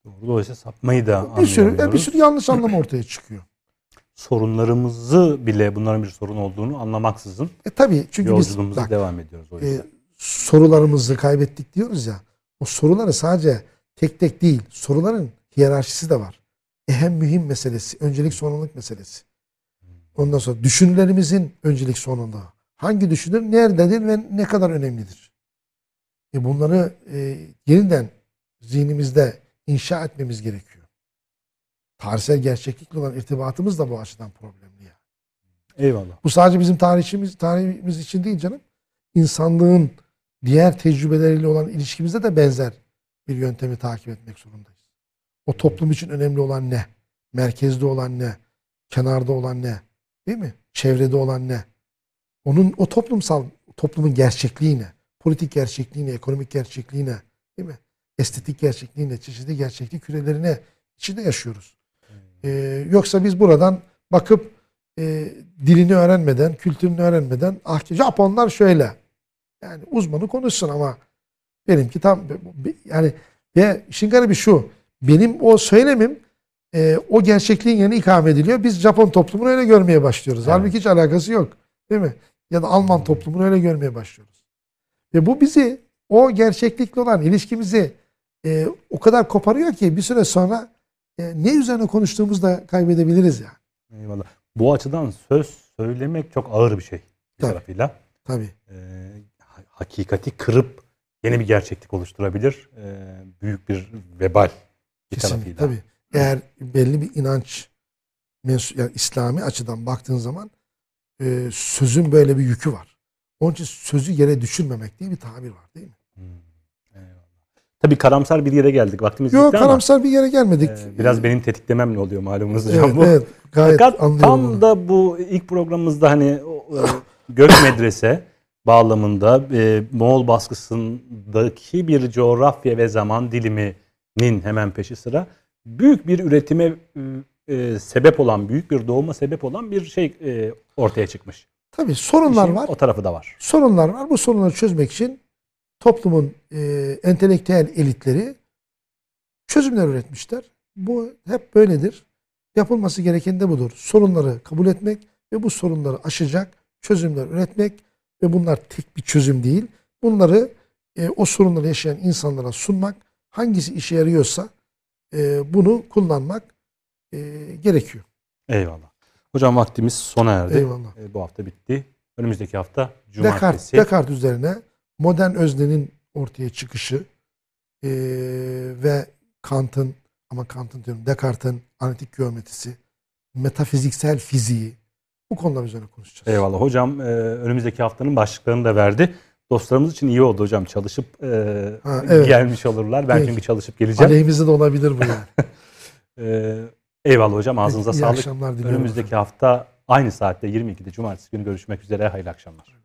Doğru. Dolayısıyla sapmayı da Bir sürü, bir sürü yanlış anlam ortaya çıkıyor. Sorunlarımızı bile bunların bir sorun olduğunu anlamaksızın E tabii çünkü biz yolculuğumuza bak, devam ediyoruz o yüzden. e, sorularımızı kaybettik diyoruz ya. O soruları sadece tek tek değil, soruların hiyerarşisi de var. Ehem mühim meselesi, öncelik sonralık meselesi. Ondan sonra düşünürlerimizin öncelik sonralığı. Hangi düşünür nerededir ve ne kadar önemlidir? E bunları e, yeniden zihnimizde inşa etmemiz gerekiyor. Tarihsel gerçeklikle olan irtibatımız da bu açıdan problemli. Yani. Eyvallah. Bu sadece bizim tarihimiz, tarihimiz için değil canım. İnsanlığın diğer tecrübeleriyle olan ilişkimizde de benzer bir yöntemi takip etmek zorundayız. O toplum için önemli olan ne? Merkezde olan ne? Kenarda olan ne? Değil mi? Çevrede olan ne? onun o toplumsal toplumun gerçekliğine, politik gerçekliğine, ekonomik gerçekliğine, değil mi? Estetik gerçekliğine, çeşitli gerçeklik kürelerine içinde yaşıyoruz. Ee, yoksa biz buradan bakıp e, dilini öğrenmeden, kültürünü öğrenmeden ah Japonlar şöyle. Yani uzmanı konuşsun ama benimki tam yani ve işin garibi şu. Benim o söylemim e, o gerçekliğin yerine ikame ediliyor. Biz Japon toplumunu öyle görmeye başlıyoruz. Evet. Halbuki hiç alakası yok. Değil mi? Ya da Alman toplumunu öyle görmeye başlıyoruz. Ve bu bizi o gerçeklikle olan ilişkimizi e, o kadar koparıyor ki bir süre sonra e, ne üzerine konuştuğumuzu da kaybedebiliriz yani. Eyvallah. Bu açıdan söz söylemek çok ağır bir şey bir Tabii. tarafıyla. Tabii. Ha- hakikati kırıp yeni bir gerçeklik oluşturabilir. Ee, büyük bir vebal bir Kesinlikle. tarafıyla. Tabii. Eğer belli bir inanç yani İslami açıdan baktığın zaman e, sözün böyle bir yükü var. Onun için sözü yere düşürmemek diye bir tabir var değil mi? Hmm. Tabii karamsar bir yere geldik. Vaktimiz Yok bitti ama karamsar bir yere gelmedik. e, biraz benim tetiklememle oluyor malumunuz evet, hocam bu. evet, gayet Fakat anlıyorum tam onu. da bu ilk programımızda hani e, gök medrese bağlamında e, Moğol baskısındaki bir coğrafya ve zaman diliminin hemen peşi sıra büyük bir üretime e, sebep olan, büyük bir doğuma sebep olan bir şey e, ortaya çıkmış. Tabii sorunlar İşin var. O tarafı da var. Sorunlar var. Bu sorunları çözmek için toplumun e, entelektüel elitleri çözümler üretmişler. Bu hep böyledir. Yapılması gereken de budur. Sorunları kabul etmek ve bu sorunları aşacak çözümler üretmek ve bunlar tek bir çözüm değil. Bunları e, o sorunları yaşayan insanlara sunmak, hangisi işe yarıyorsa e, bunu kullanmak e, gerekiyor. Eyvallah. Hocam vaktimiz sona erdi. Eyvallah. E, bu hafta bitti. Önümüzdeki hafta Descartes, cumartesi. Descartes üzerine modern öznenin ortaya çıkışı eee, ve Kant'ın ama Kant'ın diyorum Descartes'in analitik geometrisi, metafiziksel fiziği bu konular üzerine konuşacağız. Eyvallah. Hocam e, önümüzdeki haftanın başlıklarını da verdi. Dostlarımız için iyi oldu hocam. Çalışıp e, Ha, evet. gelmiş olurlar. Ben Peki. çünkü çalışıp geleceğim. Aleyhimize de olabilir bu yani. E, eyvallah hocam. Ağzınıza İyi sağlık. Önümüzdeki hafta aynı saatte 22'de Cumartesi günü görüşmek üzere. Hayırlı akşamlar.